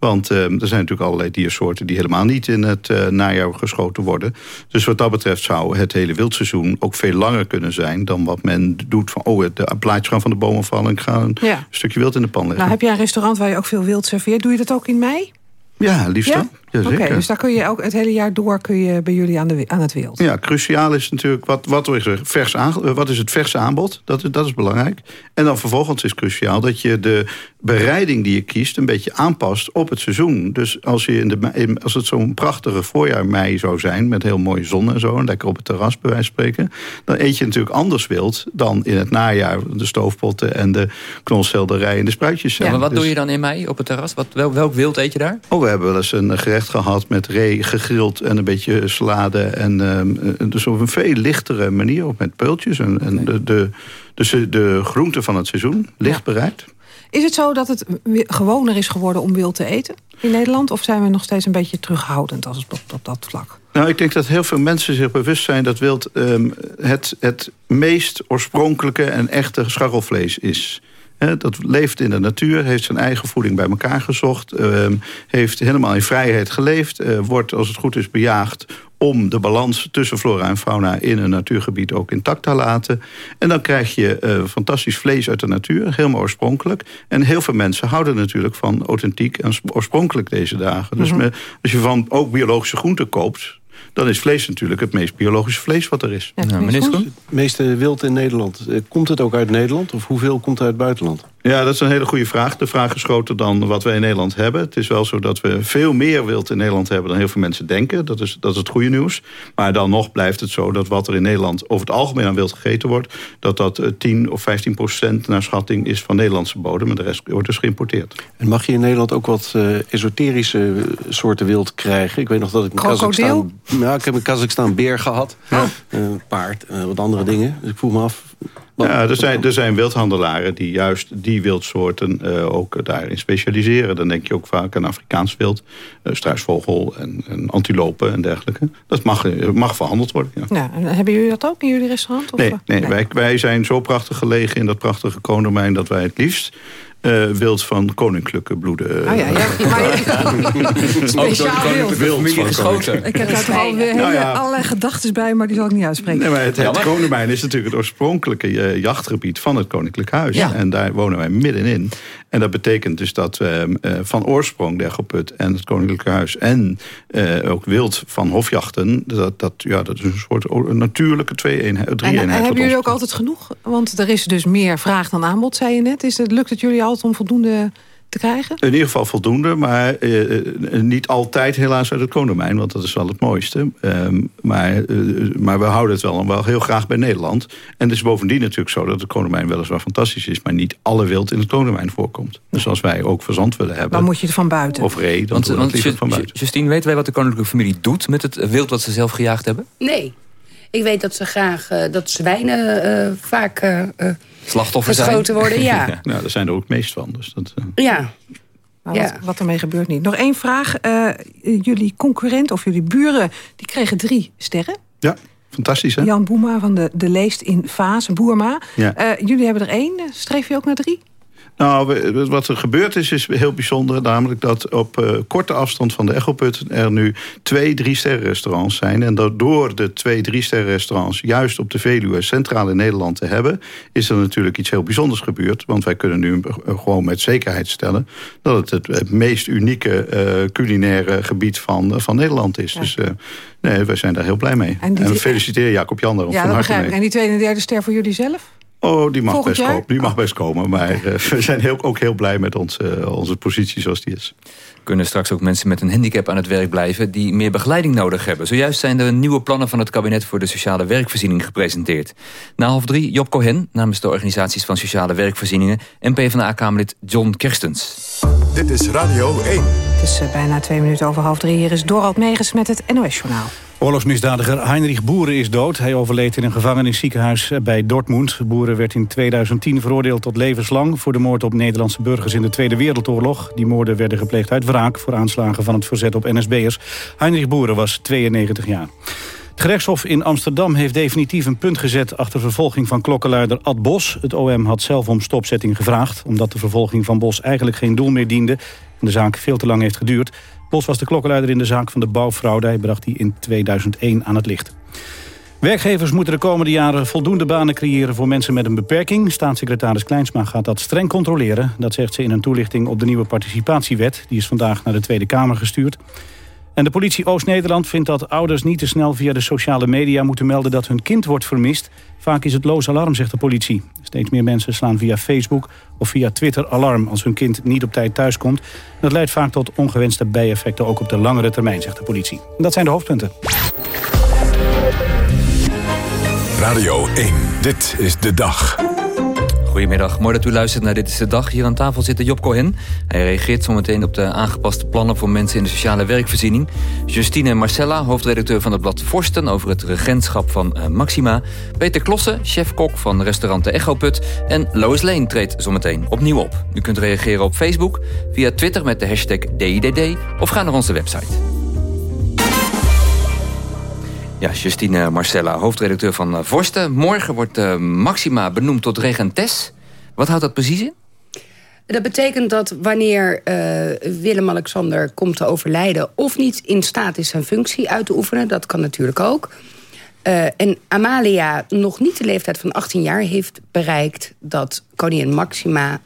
Speaker 20: Want uh, er zijn natuurlijk allerlei diersoorten die helemaal niet in het uh, najaar geschoten worden. Dus wat dat betreft zou het hele wildseizoen ook veel langer kunnen zijn... dan wat men doet van, oh, de plaatjes gaan van de bomen vallen... en ik ga een ja. stukje wild in de pan leggen.
Speaker 2: Nou, heb je een restaurant waar je ook veel wild serveert. Doe je dat ook in mei?
Speaker 20: Ja, liefst ja?
Speaker 2: Oké, okay, dus daar kun je ook het hele jaar door kun je bij jullie aan, de, aan het wild.
Speaker 20: Ja, cruciaal is natuurlijk wat, wat, is, er vers aan, wat is het verse aanbod. Dat, dat is belangrijk. En dan vervolgens is cruciaal dat je de bereiding die je kiest... een beetje aanpast op het seizoen. Dus als, je in de, als het zo'n prachtige voorjaar mei zou zijn... met heel mooie zon en zo, en lekker op het terras bij wijze van spreken... dan eet je natuurlijk anders wild dan in het najaar... de stoofpotten en de knolselderij en de spruitjes.
Speaker 3: Ja, maar wat
Speaker 20: dus,
Speaker 3: doe je dan in mei op het terras? Wat, wel, welk wild eet je daar?
Speaker 20: Oh, we hebben wel eens een gerecht gehad met ree gegrild en een beetje salade. En uh, dus op een veel lichtere manier, ook met peultjes. En, en de, de, dus de groenten van het seizoen, licht ja. bereid.
Speaker 2: Is het zo dat het gewoner is geworden om wild te eten in Nederland? Of zijn we nog steeds een beetje terughoudend als het op, op dat vlak?
Speaker 20: Nou, ik denk dat heel veel mensen zich bewust zijn dat wild um, het, het meest oorspronkelijke en echte scharrelvlees is. Dat leeft in de natuur, heeft zijn eigen voeding bij elkaar gezocht... Uh, heeft helemaal in vrijheid geleefd... Uh, wordt, als het goed is, bejaagd om de balans tussen flora en fauna in een natuurgebied ook intact te laten. En dan krijg je uh, fantastisch vlees uit de natuur, helemaal oorspronkelijk. En heel veel mensen houden natuurlijk van authentiek en oorspronkelijk deze dagen. Dus mm -hmm. als je van ook biologische groenten koopt dan is vlees natuurlijk het meest biologische vlees wat er is.
Speaker 16: Ja, nou, het meeste wild in Nederland. Komt het ook uit Nederland of hoeveel komt uit het buitenland?
Speaker 20: Ja, dat is een hele goede vraag. De vraag is groter dan wat wij in Nederland hebben. Het is wel zo dat we veel meer wild in Nederland hebben... dan heel veel mensen denken. Dat is, dat is het goede nieuws. Maar dan nog blijft het zo dat wat er in Nederland... over het algemeen aan wild gegeten wordt... dat dat 10 of 15 procent naar schatting is van Nederlandse bodem... en de rest wordt dus geïmporteerd.
Speaker 16: En mag je in Nederland ook wat uh, esoterische soorten wild krijgen? Ik weet nog dat ik in Kazachstan... Ja, ik heb in Kazachstan beer gehad. Ja. Uh, paard, uh, wat andere dingen. Dus ik voel me af
Speaker 20: Ja, er zijn, er zijn wildhandelaren die juist die wildsoorten uh, ook daarin specialiseren. Dan denk je ook vaak aan Afrikaans wild, uh, struisvogel en, en antilopen en dergelijke. Dat mag, mag verhandeld worden. Ja.
Speaker 2: ja hebben jullie dat ook in jullie restaurant? Of?
Speaker 20: Nee, nee, nee. Wij, wij zijn zo prachtig gelegen in dat prachtige koondomein dat wij het liefst uh, wild van koninklijke bloeden. Uh,
Speaker 2: oh ja, ja.
Speaker 3: Speciaal wild. wild van geschoten.
Speaker 2: Ik heb daar toch al weer nou ja. allerlei gedachten bij, maar die zal ik niet uitspreken.
Speaker 20: Nee, maar het, het is natuurlijk het oorspronkelijke uh, jachtgebied van het Koninklijk Huis. Ja. En daar wonen wij middenin. En dat betekent dus dat we uh, van oorsprong de Echoput en het Koninklijke Huis... en uh, ook wild van hofjachten, dat, dat, ja, dat is een soort natuurlijke twee-eenheid.
Speaker 2: En, en hebben jullie ook altijd genoeg? Want er is dus meer vraag dan aanbod, zei je net. Is het, lukt het jullie altijd om voldoende te krijgen?
Speaker 20: In ieder geval voldoende, maar uh, niet altijd helaas uit het koondomein, want dat is wel het mooiste. Uh, maar, uh, maar we houden het wel, wel heel graag bij Nederland. En het is bovendien natuurlijk zo dat het koondomein weliswaar fantastisch is... maar niet alle wild in het koondomein voorkomt. Dus als wij ook verzand willen hebben...
Speaker 2: Dan moet je het van buiten.
Speaker 20: Of ree, dan want, want, het van buiten.
Speaker 3: Justine, weten wij wat de koninklijke familie doet... met het wild wat ze zelf gejaagd hebben?
Speaker 21: Nee. Ik weet dat ze graag dat zwijnen vaak
Speaker 3: slachtoffers
Speaker 21: geschoten worden. Ja. ja.
Speaker 20: Nou, daar zijn er ook het meest van. Dus dat,
Speaker 21: uh... Ja.
Speaker 2: Maar wat, wat, ermee gebeurt niet. Nog één vraag. Uh, jullie concurrent of jullie buren, die kregen drie sterren.
Speaker 20: Ja, fantastisch hè?
Speaker 2: Jan Boema van de, de Leest in Vaas, Boerma. Ja. Uh, jullie hebben er één. Streef je ook naar drie?
Speaker 20: Nou, wat er gebeurd is, is heel bijzonder. Namelijk dat op uh, korte afstand van de Echoput... er nu twee drie-sterren-restaurants zijn. En dat door de twee drie-sterren-restaurants... juist op de Veluwe centraal in Nederland te hebben... is er natuurlijk iets heel bijzonders gebeurd. Want wij kunnen nu gewoon met zekerheid stellen... dat het het, meest unieke uh, culinaire gebied van, van Nederland is. Dus uh, nee, wij zijn daar heel blij mee. En, we feliciteren Jacob Jan daarom
Speaker 2: ja,
Speaker 20: van harte mee.
Speaker 2: En die tweede en derde ster voor jullie zelf?
Speaker 20: Oh, die mag, best komen, die mag best komen. Maar uh, we zijn heel, ook heel blij met onze, uh, onze positie zoals die is.
Speaker 3: Kunnen straks ook mensen met een handicap aan het werk blijven... die meer begeleiding nodig hebben. Zojuist zijn er nieuwe plannen van het kabinet... voor de sociale werkvoorziening gepresenteerd. Na half drie Job Cohen namens de organisaties van sociale werkvoorzieningen... en PvdA-kamerlid John Kerstens.
Speaker 1: Dit is Radio 1.
Speaker 2: Het is uh, bijna twee minuten over half drie. Hier is Dorald Megens met het NOS-journaal.
Speaker 4: Oorlogsmisdadiger Heinrich Boeren is dood. Hij overleed in een gevangenisziekenhuis bij Dortmund. Boeren werd in 2010 veroordeeld tot levenslang... voor de moord op Nederlandse burgers in de Tweede Wereldoorlog. Die moorden werden gepleegd uit wraak voor aanslagen van het verzet op NSB'ers. Heinrich Boeren was 92 jaar. Het gerechtshof in Amsterdam heeft definitief een punt gezet... achter vervolging van klokkenluider Ad Bos. Het OM had zelf om stopzetting gevraagd... omdat de vervolging van Bos eigenlijk geen doel meer diende... en de zaak veel te lang heeft geduurd. Bos was de klokkenluider in de zaak van de bouwfraude. Hij bracht die in 2001 aan het licht. Werkgevers moeten de komende jaren voldoende banen creëren voor mensen met een beperking. Staatssecretaris Kleinsma gaat dat streng controleren. Dat zegt ze in een toelichting op de nieuwe participatiewet. Die is vandaag naar de Tweede Kamer gestuurd. En de politie Oost-Nederland vindt dat ouders niet te snel via de sociale media moeten melden dat hun kind wordt vermist. Vaak is het loos alarm, zegt de politie. Steeds meer mensen slaan via Facebook of via Twitter alarm als hun kind niet op tijd thuiskomt. Dat leidt vaak tot ongewenste bijeffecten, ook op de langere termijn, zegt de politie. dat zijn de hoofdpunten.
Speaker 1: Radio 1, dit is de dag.
Speaker 3: Goedemiddag, mooi dat u luistert naar Dit is de Dag. Hier aan tafel zit Job Cohen. Hij reageert zometeen op de aangepaste plannen voor mensen in de sociale werkvoorziening. Justine Marcella, hoofdredacteur van het blad Forsten over het regentschap van eh, Maxima. Peter Klossen, chef-kok van restaurant De Echo Put. En Lois Leen treedt zometeen opnieuw op. U kunt reageren op Facebook, via Twitter met de hashtag DIDD of ga naar onze website. Ja, Justine Marcella, hoofdredacteur van eh, Vorsten. Morgen wordt uh, Maxima benoemd tot regentes. Wat houdt dat precies in?
Speaker 21: Dat betekent dat wanneer Willem-Alexander komt te overlijden... of niet in staat is zijn functie uit te oefenen, dat kan natuurlijk ook... En Amalia nog niet de leeftijd van 18 jaar heeft bereikt... dat koningin Maxima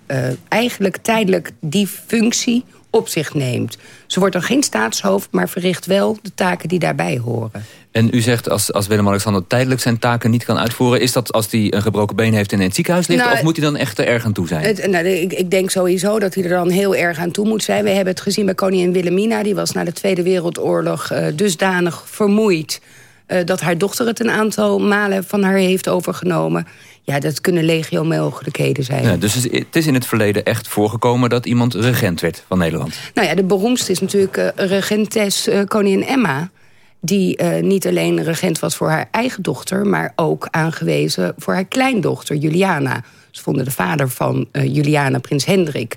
Speaker 21: eigenlijk tijdelijk die functie op zich neemt. Ze wordt dan geen staatshoofd, maar verricht wel de taken die daarbij horen.
Speaker 3: En u zegt als, als Willem-Alexander tijdelijk zijn taken niet kan uitvoeren... is dat als hij een gebroken been heeft en in het ziekenhuis ligt... Nou, of moet hij dan echt er erg aan toe zijn?
Speaker 21: Het, nou, ik, ik, denk sowieso dat hij er dan heel erg aan toe moet zijn. We hebben het gezien bij koningin Wilhelmina. Die was na de Tweede Wereldoorlog uh, dusdanig vermoeid... Uh, dat haar dochter het een aantal malen van haar heeft overgenomen. Ja, dat kunnen legio mogelijkheden zijn. Ja,
Speaker 3: dus het is in het verleden echt voorgekomen dat iemand regent werd van Nederland?
Speaker 21: Nou ja, de beroemdste is natuurlijk uh, regentes uh, koningin Emma. die niet alleen regent was voor haar eigen dochter... maar ook aangewezen voor haar kleindochter Juliana. Ze vonden de vader van Juliana, prins Hendrik...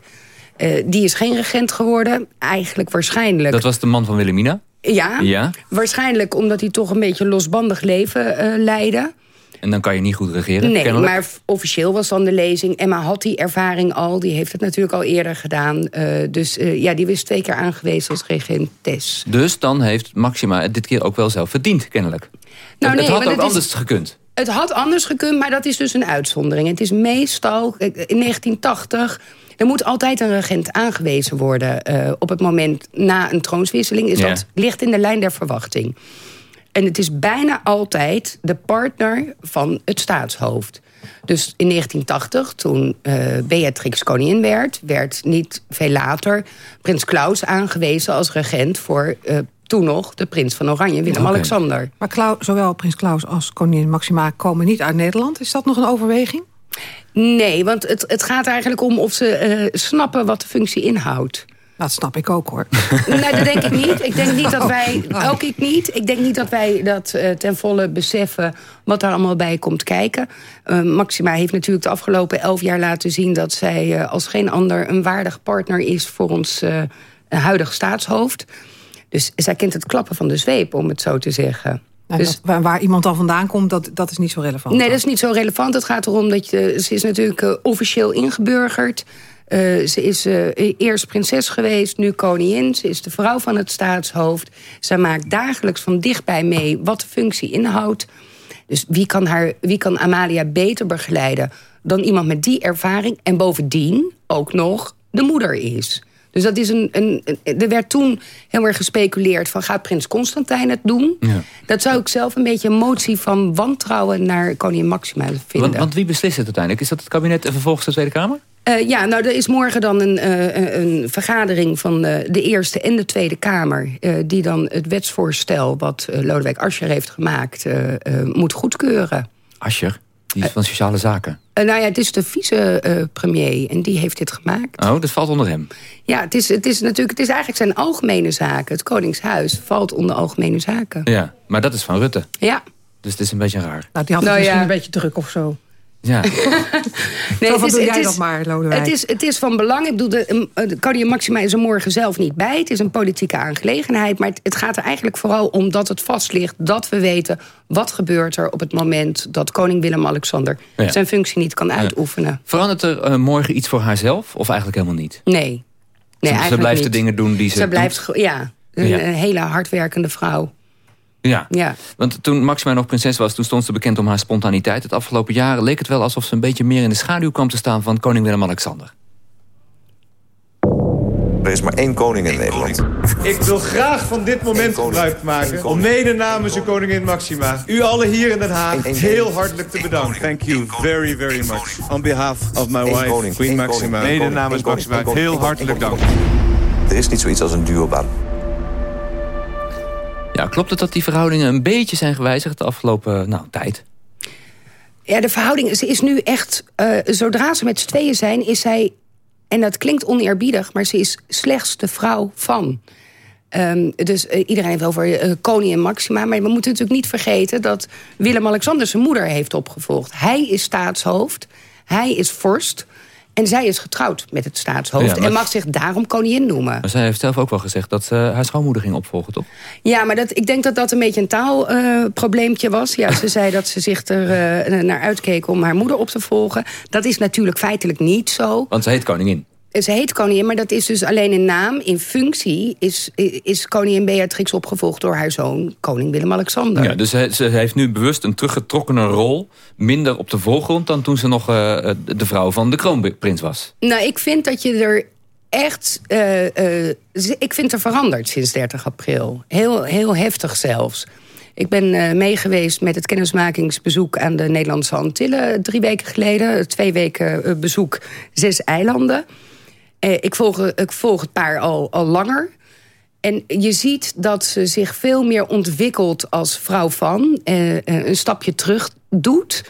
Speaker 21: die is geen regent geworden, eigenlijk waarschijnlijk...
Speaker 3: Dat was de man van Wilhelmina?
Speaker 21: Ja,
Speaker 3: ja,
Speaker 21: waarschijnlijk omdat hij toch een beetje losbandig leven uh, leidde.
Speaker 3: En dan kan je niet goed regeren,
Speaker 21: Nee, maar officieel was dan de lezing. Emma had die ervaring al, die heeft het natuurlijk al eerder gedaan. Uh, dus uh, ja, die was twee keer aangewezen als regentes.
Speaker 3: Dus dan heeft Maxima het dit keer ook wel zelf verdiend, kennelijk.
Speaker 21: Nou,
Speaker 3: het,
Speaker 21: nee,
Speaker 3: het had ook
Speaker 21: is,
Speaker 3: anders gekund.
Speaker 21: Het had anders gekund, maar dat is dus een uitzondering. Het is meestal, in 1980 er moet altijd een regent aangewezen worden uh, op het moment na een troonswisseling. Is dat ligt in de lijn der verwachting. En het is bijna altijd de partner van het staatshoofd. Dus in 1980, toen uh, Beatrix koningin werd... werd niet veel later prins Klaus aangewezen als regent... voor uh, toen nog de prins van Oranje, Willem-Alexander.
Speaker 2: Maar Klaus, zowel prins Klaus als koningin Maxima komen niet uit Nederland. Is dat nog een overweging?
Speaker 21: Nee, want het, het gaat eigenlijk om of ze uh, snappen wat de functie inhoudt.
Speaker 2: Dat snap ik ook hoor.
Speaker 21: Nee, dat denk ik niet. Ik denk niet dat wij, ook ik niet. Ik denk niet dat wij dat uh, ten volle beseffen wat daar allemaal bij komt kijken. Uh, Maxima heeft natuurlijk de afgelopen elf jaar laten zien dat zij uh, als geen ander een waardig partner is voor ons huidige staatshoofd. Dus zij kent het klappen van de zweep, om het zo te zeggen.
Speaker 2: Nou, dus, waar, waar, iemand dan vandaan komt, dat, dat is niet zo relevant.
Speaker 21: Nee, dat is niet zo relevant. Het gaat erom dat je, ze is natuurlijk uh, officieel ingeburgerd. Uh, ze is uh, eerst prinses geweest, nu koningin. Ze is de vrouw van het staatshoofd. Zij maakt dagelijks van dichtbij mee wat de functie inhoudt. Dus wie kan, haar, wie kan Amalia beter begeleiden dan iemand met die ervaring... en bovendien ook nog de moeder is... Dus dat is een, een, er werd toen heel erg gespeculeerd van gaat prins Constantijn het doen? Ja. Dat zou ik zelf een beetje een motie van wantrouwen naar koningin Maxima vinden.
Speaker 3: Want, want wie beslist het uiteindelijk? Is dat het kabinet en vervolgens de Tweede Kamer?
Speaker 21: Uh, ja, nou, er is morgen dan een, uh, een vergadering van uh, de Eerste en de Tweede Kamer... die dan het wetsvoorstel wat Lodewijk Asscher heeft gemaakt moet goedkeuren.
Speaker 3: Asscher? Die is van Sociale Zaken?
Speaker 21: Uh, nou ja, het is de vice-premier en die heeft dit gemaakt.
Speaker 3: Oh, dat valt onder hem?
Speaker 21: Ja, het is, het is natuurlijk het is eigenlijk zijn algemene zaken. Het Koningshuis valt onder algemene zaken.
Speaker 3: Ja, maar dat is van Rutte?
Speaker 21: Ja.
Speaker 3: Dus het is een beetje raar.
Speaker 2: Nou, die had nou, misschien ja. een beetje druk of zo.
Speaker 3: Ja.
Speaker 2: nee, het is, jij dat maar, Lodewijk.
Speaker 21: Het is, het is van belang. Ik bedoel, de, de koningin Maxima is er morgen zelf niet bij. Het is een politieke aangelegenheid. Maar het, het, gaat er eigenlijk vooral om dat het vast ligt... dat we weten wat gebeurt er op het moment... dat koning Willem-Alexander ja. zijn functie niet kan uitoefenen. Ja.
Speaker 3: Verandert er uh, morgen iets voor haarzelf? Of eigenlijk helemaal niet?
Speaker 21: Nee. nee
Speaker 3: ze, ze blijft
Speaker 21: niet.
Speaker 3: de dingen doen die ze
Speaker 21: Ze blijft, ja, een, een hele hardwerkende vrouw.
Speaker 3: Ja.
Speaker 21: ja,
Speaker 3: want toen Maxima nog prinses was... toen stond ze bekend om haar spontaniteit. Het afgelopen jaren leek het wel alsof ze een beetje meer in de schaduw kwam te staan... van koning Willem-Alexander.
Speaker 22: Er is maar één koning in Nederland.
Speaker 23: Ik wil graag van dit moment gebruik maken... om mede namens de koningin Maxima... u allen hier in Den Haag heel hartelijk te bedanken. Thank you very, very much. On behalf of my wife, Queen Maxima... mede namens Maxima, heel hartelijk dank.
Speaker 22: Er is niet zoiets als een duobaan.
Speaker 3: Ja, klopt het dat die verhoudingen een beetje zijn gewijzigd de afgelopen nou, tijd?
Speaker 21: Ja, de verhouding ze is nu echt... Uh, zodra ze met z'n tweeën zijn, is zij... en dat klinkt oneerbiedig, maar ze is slechts de vrouw van... Um, dus uh, iedereen heeft over uh, koning en Maxima. Maar we moeten natuurlijk niet vergeten dat Willem-Alexander zijn moeder heeft opgevolgd. Hij is staatshoofd, hij is vorst. En zij is getrouwd met het staatshoofd ja, en mag zich daarom koningin noemen.
Speaker 3: Maar zij heeft zelf ook wel gezegd dat ze haar schoonmoeder ging opvolgen, toch?
Speaker 21: Ja, maar dat, ik denk dat dat een beetje een taalprobleempje uh, was. Ja, ze zei dat ze zich er uh, naar uitkeek om haar moeder op te volgen. Dat is natuurlijk feitelijk niet zo.
Speaker 3: Want ze heet koningin.
Speaker 21: Ze heet koningin, maar dat is dus alleen in naam. In functie is, is koningin Beatrix opgevolgd door haar zoon, koning Willem-Alexander.
Speaker 3: Ja, dus ze, ze, heeft nu bewust een teruggetrokkene rol... minder op de voorgrond dan toen ze nog uh, de vrouw van de kroonprins was.
Speaker 21: Nou, ik vind dat je er echt... Uh, uh, ik vind er veranderd sinds 30 april. Heel, heel heftig zelfs. Ik ben uh, meegeweest met het kennismakingsbezoek aan de Nederlandse Antillen... drie weken geleden, twee weken bezoek, zes eilanden... Uh, ik, volg, ik volg het paar al, al langer. En je ziet dat ze zich veel meer ontwikkelt als vrouw van. Uh, een stapje terug doet.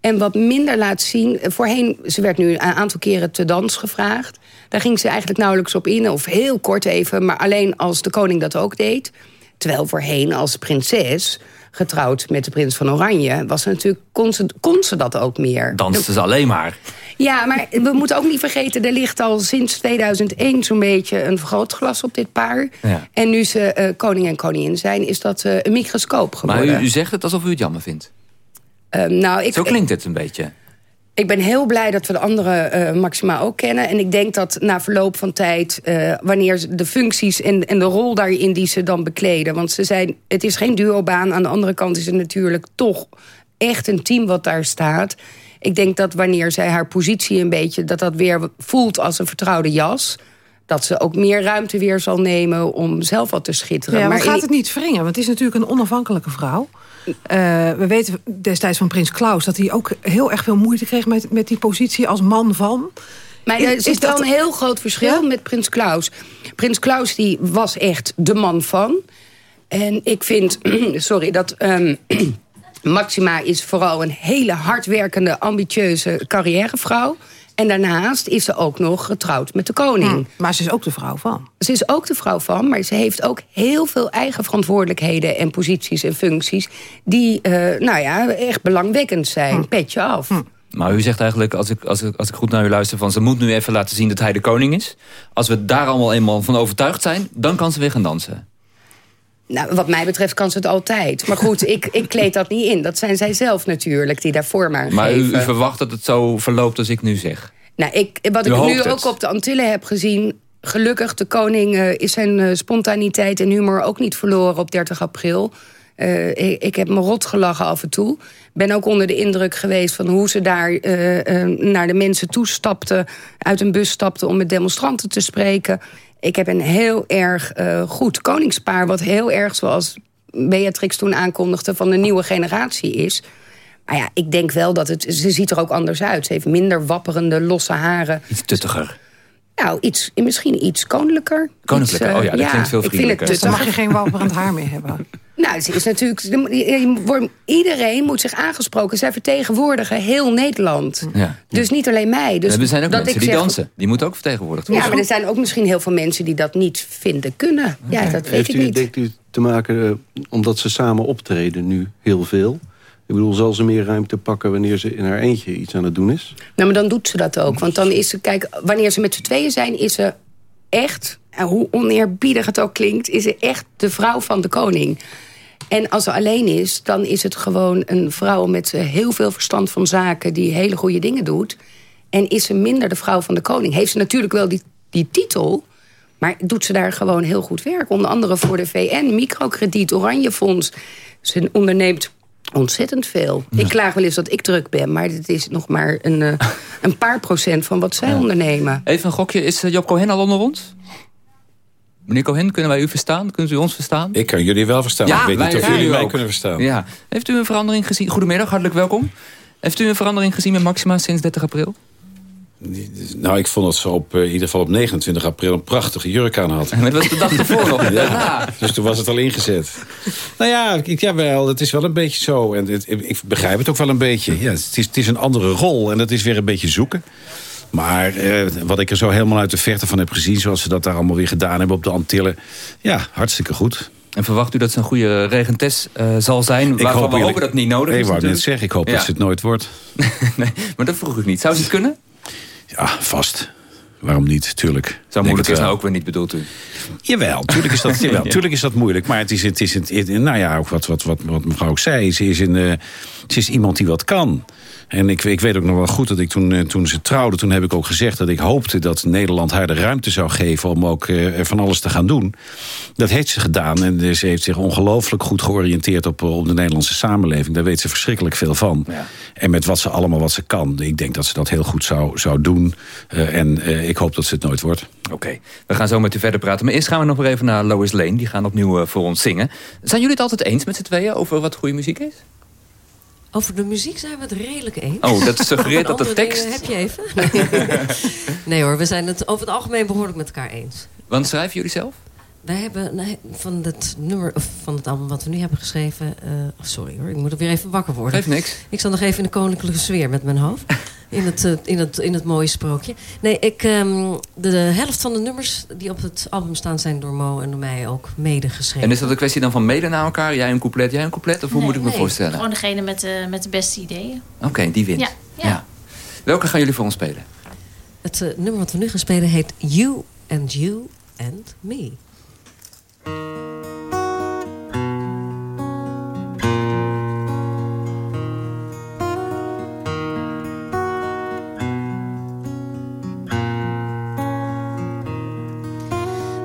Speaker 21: En wat minder laat zien. Voorheen, ze werd nu een aantal keren te dans gevraagd. Daar ging ze eigenlijk nauwelijks op in. Of heel kort even, maar alleen als de koning dat ook deed. Terwijl voorheen als prinses getrouwd met de prins van Oranje... was ze natuurlijk, kon, ze, kon ze dat ook meer.
Speaker 3: Danste ze alleen maar.
Speaker 21: Ja, maar we moeten ook niet vergeten... er ligt al sinds 2001 zo'n beetje een vergrootglas op dit paar. Ja. En nu ze uh, koning en koningin zijn, is dat uh, een microscoop geworden.
Speaker 3: Maar u, u, zegt het alsof u het jammer vindt.
Speaker 21: Uh, nou, ik,
Speaker 3: Zo klinkt het een beetje.
Speaker 21: Ik ben heel blij dat we de andere uh, Maxima ook kennen. En ik denk dat na verloop van tijd, uh, wanneer de functies en, en de rol daarin die ze dan bekleden. Want ze zijn, het is geen duobaan. Aan de andere kant is het natuurlijk toch echt een team wat daar staat. Ik denk dat wanneer zij haar positie een beetje, dat dat weer voelt als een vertrouwde jas dat ze ook meer ruimte weer zal nemen om zelf wat te schitteren.
Speaker 2: Ja, maar, maar gaat het niet wringen? Want het is natuurlijk een onafhankelijke vrouw. Uh, we weten destijds van prins Klaus dat hij ook heel erg veel moeite kreeg met, met die positie als man van.
Speaker 21: Maar er is, is wel een heel groot verschil ja? met prins Klaus. Prins Klaus die was echt de man van. En ik vind, sorry, dat um, Maxima is vooral een hele hardwerkende, ambitieuze carrièrevrouw. En daarnaast is ze ook nog getrouwd met de koning.
Speaker 2: Hmm, maar ze is ook de vrouw van.
Speaker 21: Ze is ook de vrouw van, maar ze heeft ook heel veel eigen verantwoordelijkheden... en posities en functies die, uh, nou ja, echt belangwekkend zijn. Hmm. Petje af. Hmm.
Speaker 3: Maar u zegt eigenlijk, als ik, als, ik, als ik goed naar u luister... van ze moet nu even laten zien dat hij de koning is. Als we daar allemaal eenmaal van overtuigd zijn... dan kan ze weer gaan dansen.
Speaker 21: Nou, wat mij betreft kan ze het altijd. Maar goed, ik, ik kleed dat niet in. Dat zijn zij zelf natuurlijk die daar vorm aan
Speaker 3: maar
Speaker 21: geven.
Speaker 3: Maar u, u, verwacht dat het zo verloopt als ik nu zeg?
Speaker 21: Nou, ik, wat
Speaker 3: u
Speaker 21: ik nu
Speaker 3: het.
Speaker 21: ook op de Antillen heb gezien... gelukkig, de koning uh, is zijn uh, spontaniteit en humor ook niet verloren op 30 april. Uh, ik, ik, heb me rot gelachen af en toe. Ben ook onder de indruk geweest van hoe ze daar naar de mensen toestapten... uit een bus stapten om met demonstranten te spreken... Ik heb een heel erg uh, goed koningspaar... wat heel erg, zoals Beatrix toen aankondigde... van de nieuwe generatie is. Maar ja, ik denk wel dat het... Ze ziet er ook anders uit. Ze heeft minder wapperende, losse haren.
Speaker 3: Iets tuttiger.
Speaker 21: Nou, iets, misschien iets koninklijker.
Speaker 3: Koninklijker, iets, uh, oh ja, dat ja, klinkt veel vriendelijker.
Speaker 2: Dus dan mag je geen wapperend haar meer hebben.
Speaker 21: Nou, ze is natuurlijk, iedereen moet zich aangesproken. Zij vertegenwoordigen heel Nederland.
Speaker 3: Ja.
Speaker 21: Dus niet alleen mij. Dus
Speaker 3: er zijn ook
Speaker 21: dat
Speaker 3: mensen die
Speaker 21: zeg,
Speaker 3: dansen. Die moeten ook vertegenwoordigd worden.
Speaker 21: Ja, maar er zijn ook misschien heel veel mensen die dat niet vinden kunnen. Ja, dat weet
Speaker 16: Heeft
Speaker 21: ik
Speaker 16: u,
Speaker 21: niet.
Speaker 16: denkt u te maken, uh, omdat ze samen optreden nu heel veel... Ik bedoel, zal ze meer ruimte pakken wanneer ze in haar eentje iets aan het doen is?
Speaker 21: Nou, maar dan doet ze dat ook. Want dan is ze, kijk, wanneer ze met z'n tweeën zijn, is ze echt... en hoe oneerbiedig het ook klinkt, is ze echt de vrouw van de koning. En als ze alleen is, dan is het gewoon een vrouw met heel veel verstand van zaken... die hele goede dingen doet. En is ze minder de vrouw van de koning. Heeft ze natuurlijk wel die, die titel... maar doet ze daar gewoon heel goed werk. Onder andere voor de VN, microkrediet, Oranjefonds. Ze onderneemt ontzettend veel. Ja. Ik klaag wel eens dat ik druk ben... maar het is nog maar een, uh, een paar procent van wat zij ja. ondernemen.
Speaker 3: Even een gokje, is uh, Job Cohen al onder ons? Meneer Cohen, kunnen wij u verstaan? Kunnen u ons verstaan?
Speaker 24: Ik kan jullie wel verstaan.
Speaker 3: Ja,
Speaker 24: ik weet niet of jullie mij
Speaker 3: ook.
Speaker 24: kunnen verstaan.
Speaker 3: Ja. Heeft u een verandering gezien? Goedemiddag, hartelijk welkom. Heeft u een verandering gezien met Maxima sinds 30 april?
Speaker 24: Nou, ik vond dat ze op, uh, in ieder geval op 29 april een prachtige jurk aan had.
Speaker 3: En dat was de dag ervoor nog.
Speaker 24: ja, dus toen was het al ingezet. Nou ja, ik, jawel, het is wel een beetje zo. En het, ik begrijp het ook wel een beetje. Ja, het, is, het is een andere rol en dat is weer een beetje zoeken. Maar eh, wat ik er zo helemaal uit de verte van heb gezien... zoals ze dat daar allemaal weer gedaan hebben op de Antillen... ja, hartstikke goed.
Speaker 3: En verwacht u dat ze een goede regentes uh, zal zijn?
Speaker 24: Ik
Speaker 3: waarvan
Speaker 24: hoop
Speaker 3: we hopen dat het niet nodig
Speaker 24: ik
Speaker 3: is
Speaker 24: wou net zeggen, ik hoop
Speaker 3: Ja.
Speaker 24: dat ze het nooit wordt.
Speaker 3: nee, maar dat vroeg ik niet. Zou ze het kunnen?
Speaker 24: Ja, vast. Waarom niet, tuurlijk.
Speaker 3: Zo moeilijk is nou ook weer niet, bedoelt u?
Speaker 24: Jawel, tuurlijk is dat, jawel,
Speaker 3: Ja.
Speaker 24: tuurlijk is dat moeilijk. Maar het is, het is, het, het- nou ja, ook wat, wat, wat, wat mevrouw ook zei. Ze is, een, eh, ze is iemand die wat kan. En ik, ik weet ook nog wel goed dat ik toen, eh, toen ze trouwde... toen heb ik ook gezegd dat ik hoopte dat Nederland haar de ruimte zou geven... om ook eh, van alles te gaan doen. Dat heeft ze gedaan. En ze heeft zich ongelooflijk goed georiënteerd op, op de Nederlandse samenleving. Daar weet ze verschrikkelijk veel van. En met wat ze allemaal wat ze kan. Ik denk dat ze dat heel goed zou, zou doen. Eh, en eh, ik hoop dat ze het nooit wordt.
Speaker 3: Oké, we gaan zo met u verder praten. Maar eerst gaan we nog weer even naar Lois Lane. Die gaan opnieuw eh, voor ons zingen. Zijn jullie het altijd eens met z'n tweeën over wat goede muziek is?
Speaker 18: Over de muziek zijn we het redelijk eens.
Speaker 3: Oh, dat suggereert dat de tekst-
Speaker 18: Heb je even? nee hoor, we zijn het over het algemeen behoorlijk met elkaar eens.
Speaker 3: Want schrijven jullie zelf?
Speaker 18: Wij hebben van het nummer of van het album wat we nu hebben geschreven. Uh, sorry hoor, ik moet er weer even wakker worden.
Speaker 3: Geeft niks.
Speaker 18: Ik zat nog even in de koninklijke sfeer met mijn hoofd. in, het, uh, in, het, in het mooie sprookje. Nee, ik, um, de, de, helft van de nummers die op het album staan zijn door Mo en door mij ook mede geschreven.
Speaker 3: En is dat een kwestie dan van mede naar elkaar? Jij een couplet, jij een couplet? Of hoe
Speaker 17: nee,
Speaker 3: moet ik me
Speaker 17: nee,
Speaker 3: voorstellen?
Speaker 17: Gewoon degene met de, met de beste ideeën.
Speaker 3: Oké, okay, die wint.
Speaker 17: Ja, ja. ja.
Speaker 3: Welke gaan jullie voor ons spelen?
Speaker 18: Het uh, nummer wat we nu gaan spelen heet You and You and Me.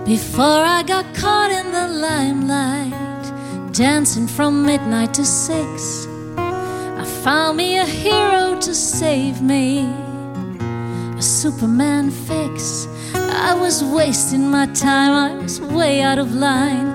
Speaker 19: Before I got caught in the limelight, dancing from midnight to six, I found me a hero to save me, a Superman fix. I was wasting my time, I was way out of line,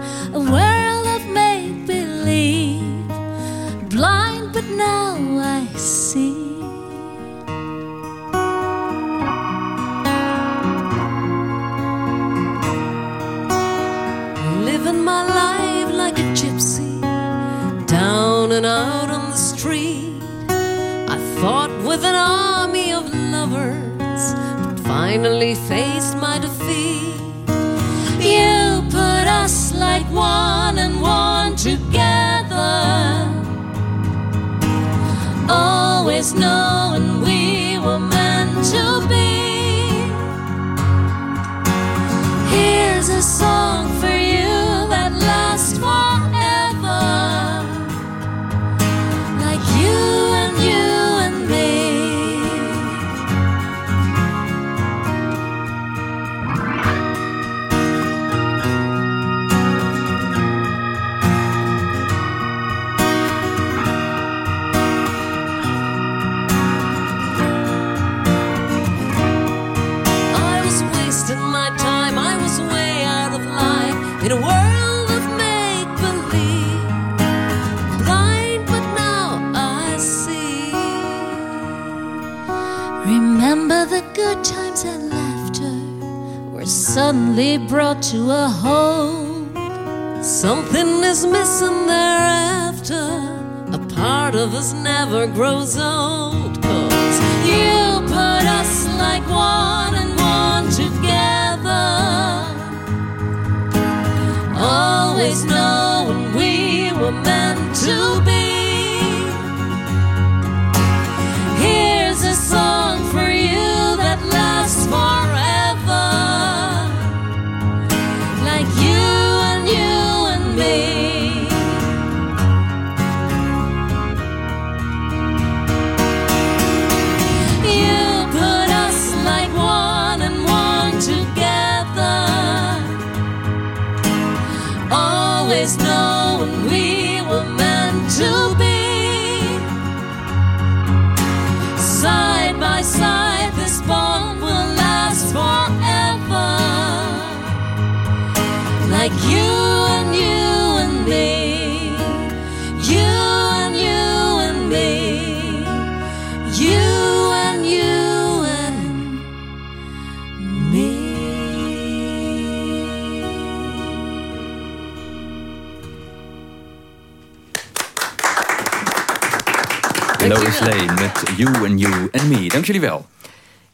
Speaker 3: Met You and You and Me. Dank jullie wel.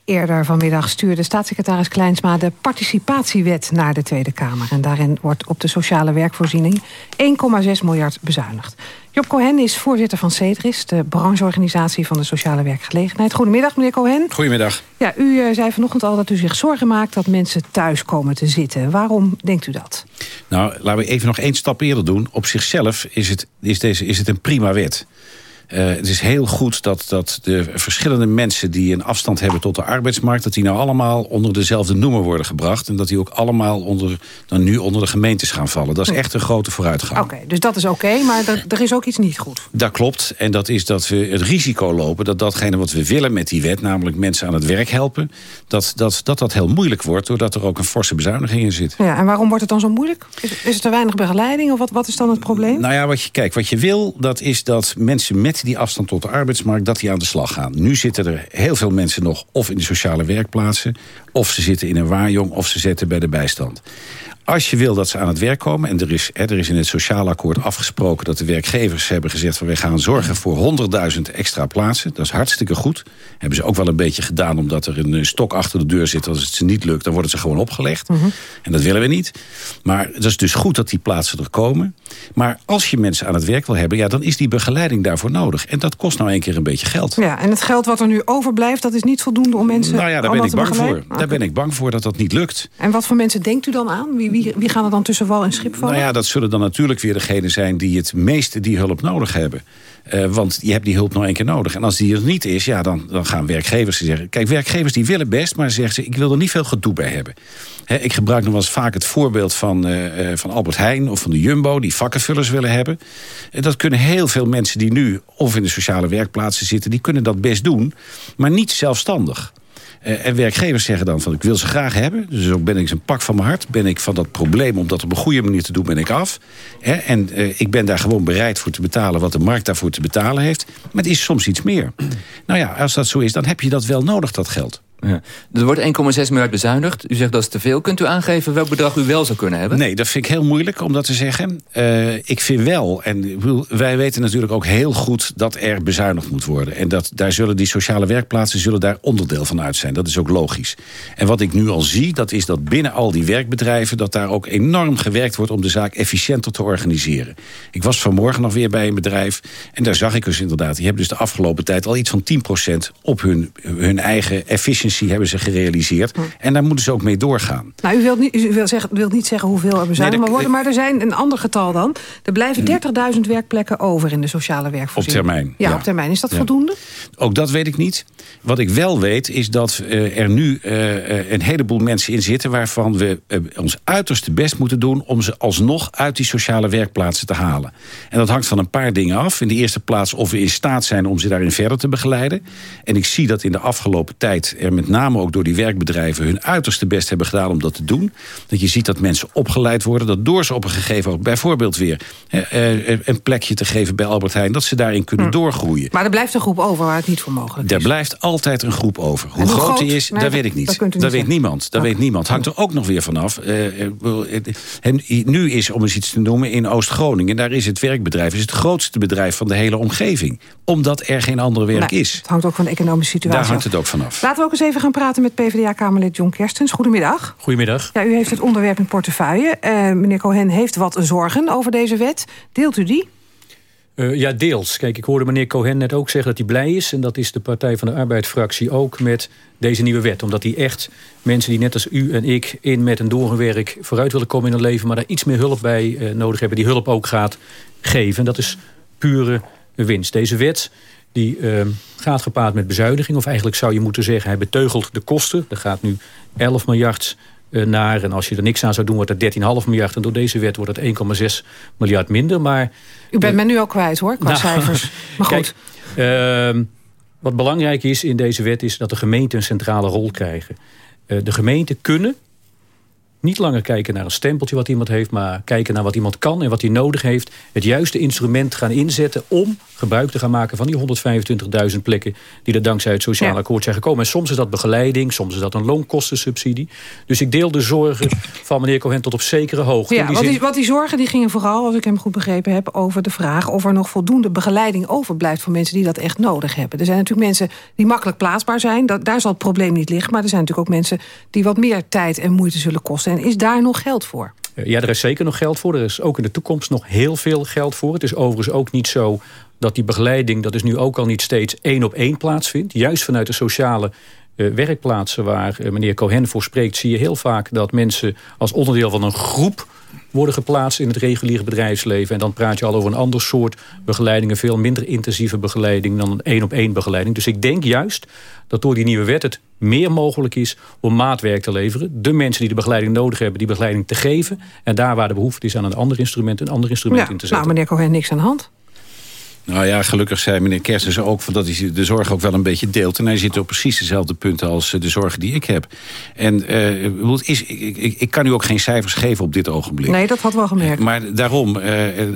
Speaker 2: Eerder vanmiddag stuurde staatssecretaris Kleinsma de participatiewet naar de Tweede Kamer. En daarin wordt op de sociale werkvoorziening 1,6 miljard bezuinigd. Job Cohen is voorzitter van CEDRIS, de brancheorganisatie van de sociale werkgelegenheid. Goedemiddag, meneer Cohen.
Speaker 24: Goedemiddag.
Speaker 2: Ja, u uh, zei vanochtend al dat u zich zorgen maakt dat mensen thuis komen te zitten. Waarom denkt u dat?
Speaker 24: Nou, laten we even nog één stap eerder doen. Op zichzelf is het, is deze, is het een prima wet. Uh, het is heel goed dat, dat de verschillende mensen die een afstand hebben tot de arbeidsmarkt... dat die nou allemaal onder dezelfde noemer worden gebracht. En dat die ook allemaal onder, dan nu onder de gemeentes gaan vallen. Dat is echt een grote vooruitgang.
Speaker 2: Oké, okay, dus dat is oké, okay, maar er, er is ook iets niet goed.
Speaker 24: Dat klopt. En dat is dat we het risico lopen dat datgene wat we willen met die wet... namelijk mensen aan het werk helpen... dat dat, dat, dat heel moeilijk wordt doordat er ook een forse bezuiniging in zit.
Speaker 2: Ja, en waarom wordt het dan zo moeilijk? Is, is er te weinig begeleiding of wat, wat is dan het probleem?
Speaker 24: Nou ja, wat je, kijk, wat je wil, dat is dat mensen met die afstand tot de arbeidsmarkt... dat die aan de slag gaan. Nu zitten er heel veel mensen nog of in de sociale werkplaatsen... of ze zitten in een waarjong of ze zitten bij de bijstand. Als je wil dat ze aan het werk komen... en er is, er is in het sociaal akkoord afgesproken... dat de werkgevers hebben gezegd... van wij gaan zorgen voor 100.000 extra plaatsen. Dat is hartstikke goed. Hebben ze ook wel een beetje gedaan... omdat er een stok achter de deur zit. Als het ze niet lukt, dan worden ze gewoon opgelegd. Mhm. En dat willen we niet. Maar het is dus goed dat die plaatsen er komen. Maar als je mensen aan het werk wil hebben... Ja, dan is die begeleiding daarvoor nodig. En dat kost nou een keer een beetje geld.
Speaker 2: Ja, en het geld wat er nu overblijft... dat is niet voldoende om mensen
Speaker 24: Nou ja, daar ben ik bang voor. Daar ben ik bang voor dat dat niet lukt.
Speaker 2: En wat voor mensen denkt u dan aan? Wie, wie, wie gaan er dan tussen wal en schip vallen?
Speaker 24: Nou ja, dat zullen dan natuurlijk weer degenen zijn... die het meeste die hulp nodig hebben. Uh, want je hebt die hulp nog één keer nodig. En als die er niet is, ja, dan, dan gaan werkgevers zeggen... Kijk, werkgevers die willen best, maar zeggen ze... ik wil er niet veel gedoe bij hebben. ik gebruik nog wel eens vaak het voorbeeld van, uh, van Albert Heijn... of van de Jumbo, die vakkenvullers willen hebben. dat kunnen heel veel mensen die nu of in de sociale werkplaatsen zitten... die kunnen dat best doen, maar niet zelfstandig. Uh, en werkgevers zeggen dan van ik wil ze graag hebben. Dus ook ben ik een pak van mijn hart. Ben ik van dat probleem om dat op een goede manier te doen, ben ik af. Hè? En uh, ik ben daar gewoon bereid voor te betalen wat de markt daarvoor te betalen heeft. Maar het is soms iets meer. nou ja, als dat zo is, dan heb je dat wel nodig, dat geld.
Speaker 3: Ja. Er wordt 1,6 miljard bezuinigd. U zegt dat is te veel. Kunt u aangeven welk bedrag u wel zou kunnen hebben?
Speaker 24: Nee, dat vind ik heel moeilijk om dat te zeggen. Uh, ik vind wel, en wij weten natuurlijk ook heel goed... dat er bezuinigd moet worden. En dat, daar zullen die sociale werkplaatsen zullen daar onderdeel van uit zijn. Dat is ook logisch. En wat ik nu al zie, dat is dat binnen al die werkbedrijven... dat daar ook enorm gewerkt wordt om de zaak efficiënter te organiseren. Ik was vanmorgen nog weer bij een bedrijf... en daar zag ik dus inderdaad... die hebben dus de afgelopen tijd al iets van 10% op hun, hun eigen efficiëntie hebben ze gerealiseerd. Hm. En daar moeten ze ook mee doorgaan.
Speaker 2: Nou, u wilt niet, u wilt zeggen, wilt niet zeggen hoeveel er bezuinigd nee, worden... maar er zijn een ander getal dan. Er blijven 30.000 hm. werkplekken over in de sociale werkvoorziening.
Speaker 24: Op termijn.
Speaker 2: Ja, op termijn. Is dat voldoende?
Speaker 24: Ook dat weet ik niet. Wat ik wel weet is dat uh, er nu uh, een heleboel mensen in zitten... waarvan we uh, ons uiterste best moeten doen... om ze alsnog uit die sociale werkplaatsen te halen. En dat hangt van een paar dingen af. In de eerste plaats of we in staat zijn om ze daarin verder te begeleiden. En ik zie dat in de afgelopen tijd er met met name ook door die werkbedrijven... hun uiterste best hebben gedaan om dat te doen. Dat je ziet dat mensen opgeleid worden. Dat door ze op een gegeven moment bijvoorbeeld weer... Eh, een plekje te geven bij Albert Heijn... dat ze daarin kunnen hm. doorgroeien.
Speaker 2: Maar er blijft een groep over waar het niet voor mogelijk
Speaker 24: is. Er blijft altijd een groep over. Hoe, groot, die is, dat weet ik niet. Dat, dat weet niemand. Dat weet niemand. Hangt er ook nog weer vanaf. Uh, en nu is, om eens iets te noemen, in Oost-Groningen... daar is het werkbedrijf is het grootste bedrijf van de hele omgeving. Omdat er geen andere werk is.
Speaker 2: Het hangt ook van de economische situatie
Speaker 24: Daar hangt het ook vanaf.
Speaker 2: Laten we ook eens even gaan praten met PvdA-Kamerlid John Kerstens. Goedemiddag.
Speaker 4: Goedemiddag.
Speaker 2: Ja, u heeft het onderwerp in portefeuille. Uh, meneer Cohen heeft wat zorgen over deze wet. Deelt u die?
Speaker 4: Uh, ja, deels. Kijk, ik hoorde meneer Cohen net ook zeggen dat hij blij is... en dat is de Partij van de Arbeid-fractie ook met deze nieuwe wet. Omdat hij echt mensen die net als u en ik... in met een doorgewerk vooruit willen komen in hun leven... maar daar iets meer hulp bij uh, nodig hebben... die hulp ook gaat geven. En dat is pure winst. Deze wet die uh, gaat gepaard met bezuiniging. Of eigenlijk zou je moeten zeggen, hij beteugelt de kosten. Er gaat nu 11 miljard uh, naar. En als je er niks aan zou doen, wordt het 13,5 miljard. En door deze wet wordt het 1,6 miljard minder. Maar,
Speaker 2: U bent uh, me nu al kwijt hoor, qua nou, cijfers. Maar goed.
Speaker 4: Kijk, ehm, wat belangrijk is in deze wet is dat de gemeenten een centrale rol krijgen. Eh, de gemeenten kunnen niet langer kijken naar een stempeltje wat iemand heeft... maar kijken naar wat iemand kan en wat hij nodig heeft. Het juiste instrument gaan inzetten om gebruik te gaan maken... van die 125.000 plekken die er dankzij het sociaal akkoord zijn gekomen. En soms is dat begeleiding, soms is dat een loonkostensubsidie. Dus ik deel de zorgen van meneer Cohen tot op zekere hoogte.
Speaker 2: Ja, wat, die, wat die zorgen die gingen vooral, als ik hem goed begrepen heb... over de vraag of er nog voldoende begeleiding overblijft... voor mensen die dat echt nodig hebben. Er zijn natuurlijk mensen die makkelijk plaatsbaar zijn. Dat, daar zal het probleem niet liggen. Maar er zijn natuurlijk ook mensen die wat meer tijd en moeite zullen kosten is daar nog geld voor?
Speaker 4: Ja, er is zeker nog geld voor. Er is ook in de toekomst nog heel veel geld voor. Het is overigens ook niet zo dat die begeleiding... dat is nu ook al niet steeds één op één plaatsvindt. Juist vanuit de sociale uh, werkplaatsen waar uh, meneer Cohen voor spreekt... zie je heel vaak dat mensen als onderdeel van een groep worden geplaatst in het reguliere bedrijfsleven. En dan praat je al over een ander soort begeleiding. Een veel minder intensieve begeleiding dan een één-op-één begeleiding. Dus ik denk juist dat door die nieuwe wet het meer mogelijk is om maatwerk te leveren. De mensen die de begeleiding nodig hebben, die begeleiding te geven. En daar waar de behoefte is aan een ander instrument, een ander instrument in te zetten.
Speaker 2: Nou, meneer Cohen, niks aan de hand.
Speaker 24: Nou ja, gelukkig zei meneer Kerstens ook van dat hij de zorg ook wel een beetje deelt. En hij zit op precies dezelfde punten als de zorg die ik heb. En uh, is, ik, ik, ik, kan u ook geen cijfers geven op dit ogenblik.
Speaker 2: Nee, dat had wel gemerkt.
Speaker 24: Maar daarom, uh,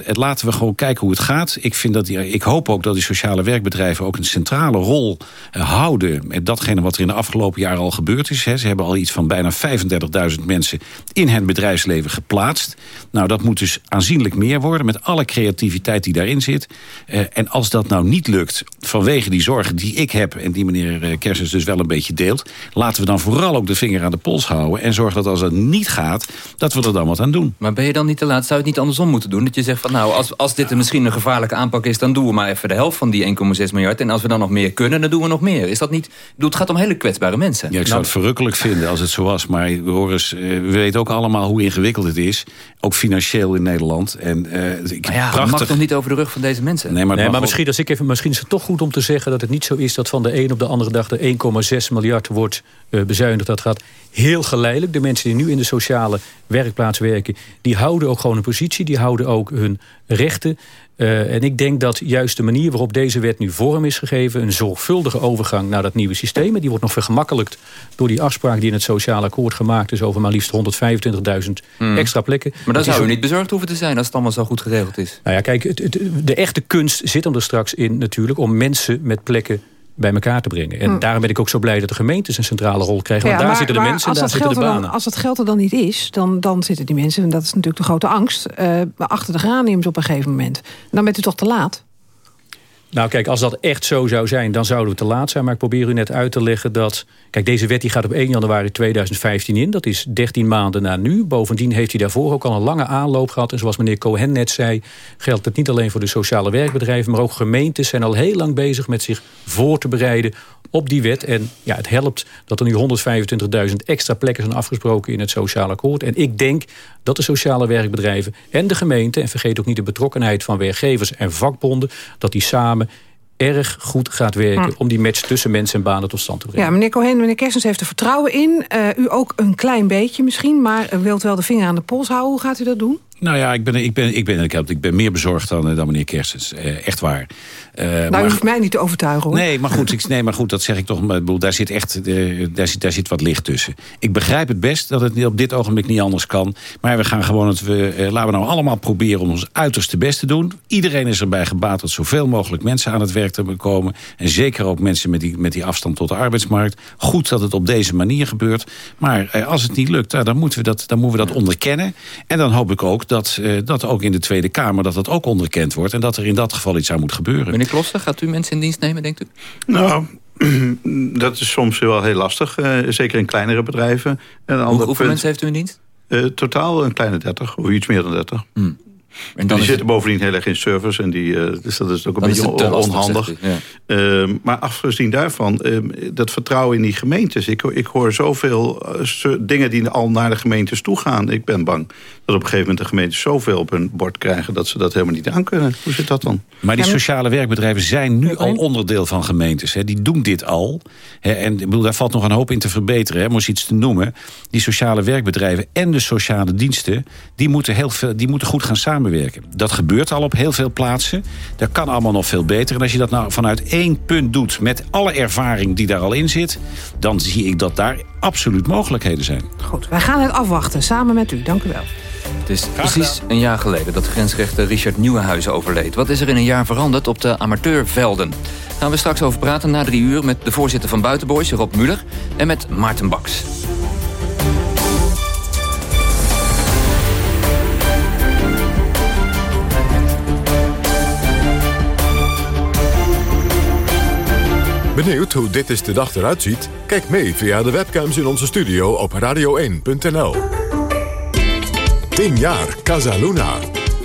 Speaker 24: laten we gewoon kijken hoe het gaat. Ik, vind dat die, ik hoop ook dat die sociale werkbedrijven ook een centrale rol houden. Met datgene wat er in de afgelopen jaren al gebeurd is. Hè. Ze hebben al iets van bijna 35.000 mensen in het bedrijfsleven geplaatst. Nou, dat moet dus aanzienlijk meer worden met alle creativiteit die daarin zit. Uh, en als dat nou niet lukt vanwege die zorgen die ik heb... en die meneer uh, Kersens dus wel een beetje deelt... laten we dan vooral ook de vinger aan de pols houden... en zorgen dat als het niet gaat, dat we er dan wat aan doen.
Speaker 3: Maar ben je dan niet te laat? Zou je het niet andersom moeten doen? Dat je zegt van nou, als, als dit misschien een gevaarlijke aanpak is... dan doen we maar even de helft van die 1,6 miljard. En als we dan nog meer kunnen, dan doen we nog meer. Is dat niet... Bedoel, het gaat om hele kwetsbare mensen.
Speaker 24: Ja, ik zou het verrukkelijk vinden als het zo was. Maar Horus, uh, we weten ook allemaal hoe ingewikkeld het is. Ook financieel in Nederland. En, uh, ik,
Speaker 3: maar ja, prachtig... mag toch niet over de rug van deze mensen?
Speaker 4: Nee, maar, nee, maar misschien, als ik even, misschien is het toch goed om te zeggen... dat het niet zo is dat van de een op de andere dag... de 1,6 miljard wordt uh, bezuinigd. Dat gaat heel geleidelijk. De mensen die nu in de sociale werkplaats werken... die houden ook gewoon een positie. Die houden ook hun rechten. Uh, en ik denk dat juist de manier waarop deze wet nu vorm is gegeven... een zorgvuldige overgang naar dat nieuwe systeem... en die wordt nog vergemakkelijkt door die afspraak... die in het sociale akkoord gemaakt is... over maar liefst 125.000 mm. extra plekken.
Speaker 3: Maar dan zou u niet bezorgd hoeven te zijn... als het allemaal zo goed geregeld is.
Speaker 4: Nou ja, kijk, het, het, de echte kunst zit er straks in natuurlijk... om mensen met plekken bij elkaar te brengen. En hm. daarom ben ik ook zo blij dat de gemeentes een centrale rol krijgen. Want daar zitten de mensen en daar zitten de banen.
Speaker 2: Dan, als het geld er dan niet is, dan, dan zitten die mensen... en dat is natuurlijk de grote angst... Uh, achter de graniums op een gegeven moment. Dan bent u toch te laat?
Speaker 4: Nou kijk, als dat echt zo zou zijn, dan zouden we te laat zijn. Maar ik probeer u net uit te leggen dat... Kijk, deze wet die gaat op 1 januari 2015 in. Dat is 13 maanden na nu. Bovendien heeft hij daarvoor ook al een lange aanloop gehad. En zoals meneer Cohen net zei... geldt het niet alleen voor de sociale werkbedrijven... maar ook gemeentes zijn al heel lang bezig met zich voor te bereiden op die wet. En ja, het helpt dat er nu 125.000 extra plekken zijn afgesproken in het sociaal akkoord. En ik denk dat de sociale werkbedrijven en de gemeente... en vergeet ook niet de betrokkenheid van werkgevers en vakbonden... dat die samen erg goed gaat werken... Hm. om die match tussen mensen en banen tot stand te brengen.
Speaker 2: Ja, meneer Cohen, meneer Kersens heeft er vertrouwen in. Uh, u ook een klein beetje misschien, maar wilt wel de vinger aan de pols houden. Hoe gaat u dat doen?
Speaker 24: Nou ja, ik ben, ik ben, ik ben, ik ben, ik ben meer bezorgd dan, dan meneer Kerstens. Uh, echt waar.
Speaker 2: Uh, nou, maar, u hoeft mij niet te overtuigen, hoor.
Speaker 24: Nee, maar goed, ik, nee, maar goed dat zeg ik toch. Maar, daar, zit echt, uh, daar, zit, daar zit wat licht tussen. Ik begrijp het best dat het op dit ogenblik niet anders kan. Maar we gaan gewoon het... We, laten we nou allemaal proberen om ons uiterste best te doen. Iedereen is erbij gebaat dat zoveel mogelijk mensen aan het werk te komen. En zeker ook mensen met die, met die afstand tot de arbeidsmarkt. Goed dat het op deze manier gebeurt. Maar als het niet lukt, dan moeten we dat, dan moeten we dat onderkennen. En dan hoop ik ook dat, uh, dat ook in de Tweede Kamer dat dat ook onderkend wordt. En dat er in dat geval iets aan moet gebeuren.
Speaker 3: Meneer Kloster, gaat u mensen in dienst nemen, denkt u?
Speaker 20: Nou, dat is soms wel heel lastig. Uh, zeker in kleinere bedrijven.
Speaker 3: En Hoe, hoeveel punt, mensen heeft u in dienst?
Speaker 20: Uh, totaal een kleine 30, of iets meer dan 30. Hmm. En die zitten bovendien heel erg in service. En die, uh, dus dat is ook een beetje onhandig. ja. uh, maar afgezien daarvan, uh, dat vertrouwen in die gemeentes. Ik, ik hoor zoveel eh, dingen die al naar de gemeentes toe gaan. Ik ben bang dat op een gegeven moment de gemeentes zoveel op hun bord krijgen... dat ze dat helemaal niet aan kunnen. Hoe zit dat dan?
Speaker 24: Maar die sociale werkbedrijven zijn nu al onderdeel van gemeentes. Hè. Die doen dit al. Hè. En ik bedoel, daar valt nog een hoop in te verbeteren. Hè. Om eens iets te noemen. Die sociale werkbedrijven en de sociale diensten... die moeten, heel veel, die moeten goed gaan samenwerken dat gebeurt al op heel veel plaatsen. Dat kan allemaal nog veel beter. En als je dat nou vanuit één punt doet... met alle ervaring die daar al in zit... dan zie ik dat daar absoluut mogelijkheden zijn.
Speaker 2: Goed, wij gaan het afwachten. Samen met u. Dank u wel.
Speaker 3: Het is precies een jaar geleden dat de grensrechter Richard Nieuwenhuizen overleed. Wat is er in een jaar veranderd op de amateurvelden? Daar gaan we straks over praten na drie uur... met de voorzitter van Buitenboys, Rob Muller... en met Maarten Baks.
Speaker 1: Benieuwd hoe dit is de dag eruit ziet? Kijk mee via de webcams in onze studio op radio1.nl. 10 jaar Casa Luna.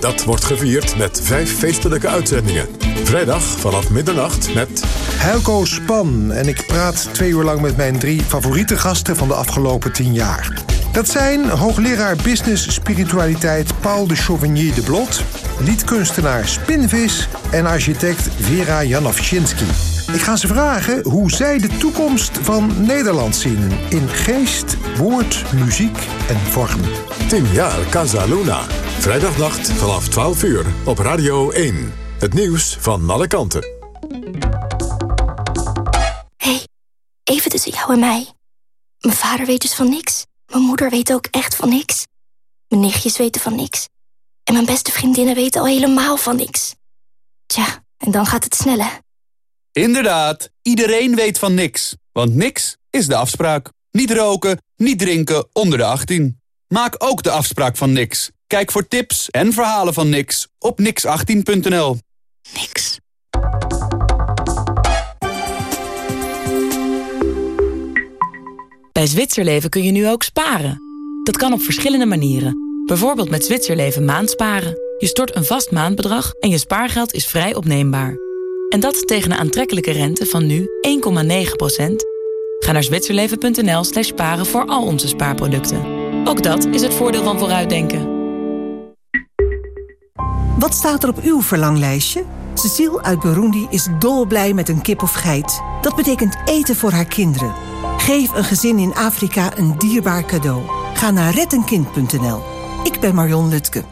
Speaker 1: Dat wordt gevierd met vijf feestelijke uitzendingen. Vrijdag vanaf middernacht met...
Speaker 25: Helco Span en ik praat twee uur lang met mijn drie favoriete gasten van de afgelopen 10 jaar. Dat zijn hoogleraar business spiritualiteit Paul de Chauvigny de Blot... liedkunstenaar Spinvis en architect Vera Janowczynski. Ik ga ze vragen hoe zij de toekomst van Nederland zien. In geest, woord, muziek en vorm.
Speaker 1: 10 jaar Casa Luna. Vrijdagnacht vanaf 12 uur op Radio 1. Het nieuws van alle kanten.
Speaker 26: hey, even tussen jou en mij. Mijn vader weet dus van niks. Mijn moeder weet ook echt van niks. Mijn nichtjes weten van niks. En mijn beste vriendinnen weten al helemaal van niks. Tja, en dan gaat het sneller.
Speaker 7: Inderdaad, iedereen weet van niks. Want niks is de afspraak. Niet roken, niet drinken onder de 18. Maak ook de afspraak van niks. Kijk voor tips en verhalen van niks op nix18.nl.
Speaker 26: Niks.
Speaker 6: Bij Zwitserleven kun je nu ook sparen. Dat kan op verschillende manieren. Bijvoorbeeld met Zwitserleven maandsparen. Je stort een vast maandbedrag en je spaargeld is vrij opneembaar. En dat tegen een aantrekkelijke rente van nu 1,9%. Ga naar zwitserleven.nl slash sparen voor al onze spaarproducten. Ook dat is het voordeel van vooruitdenken.
Speaker 27: Wat staat er op uw verlanglijstje? Cecile uit Burundi is dolblij met een kip of geit. Dat betekent eten voor haar kinderen. Geef een gezin in Afrika een dierbaar cadeau. Ga naar rettenkind.nl. Ik ben Marion Lutke.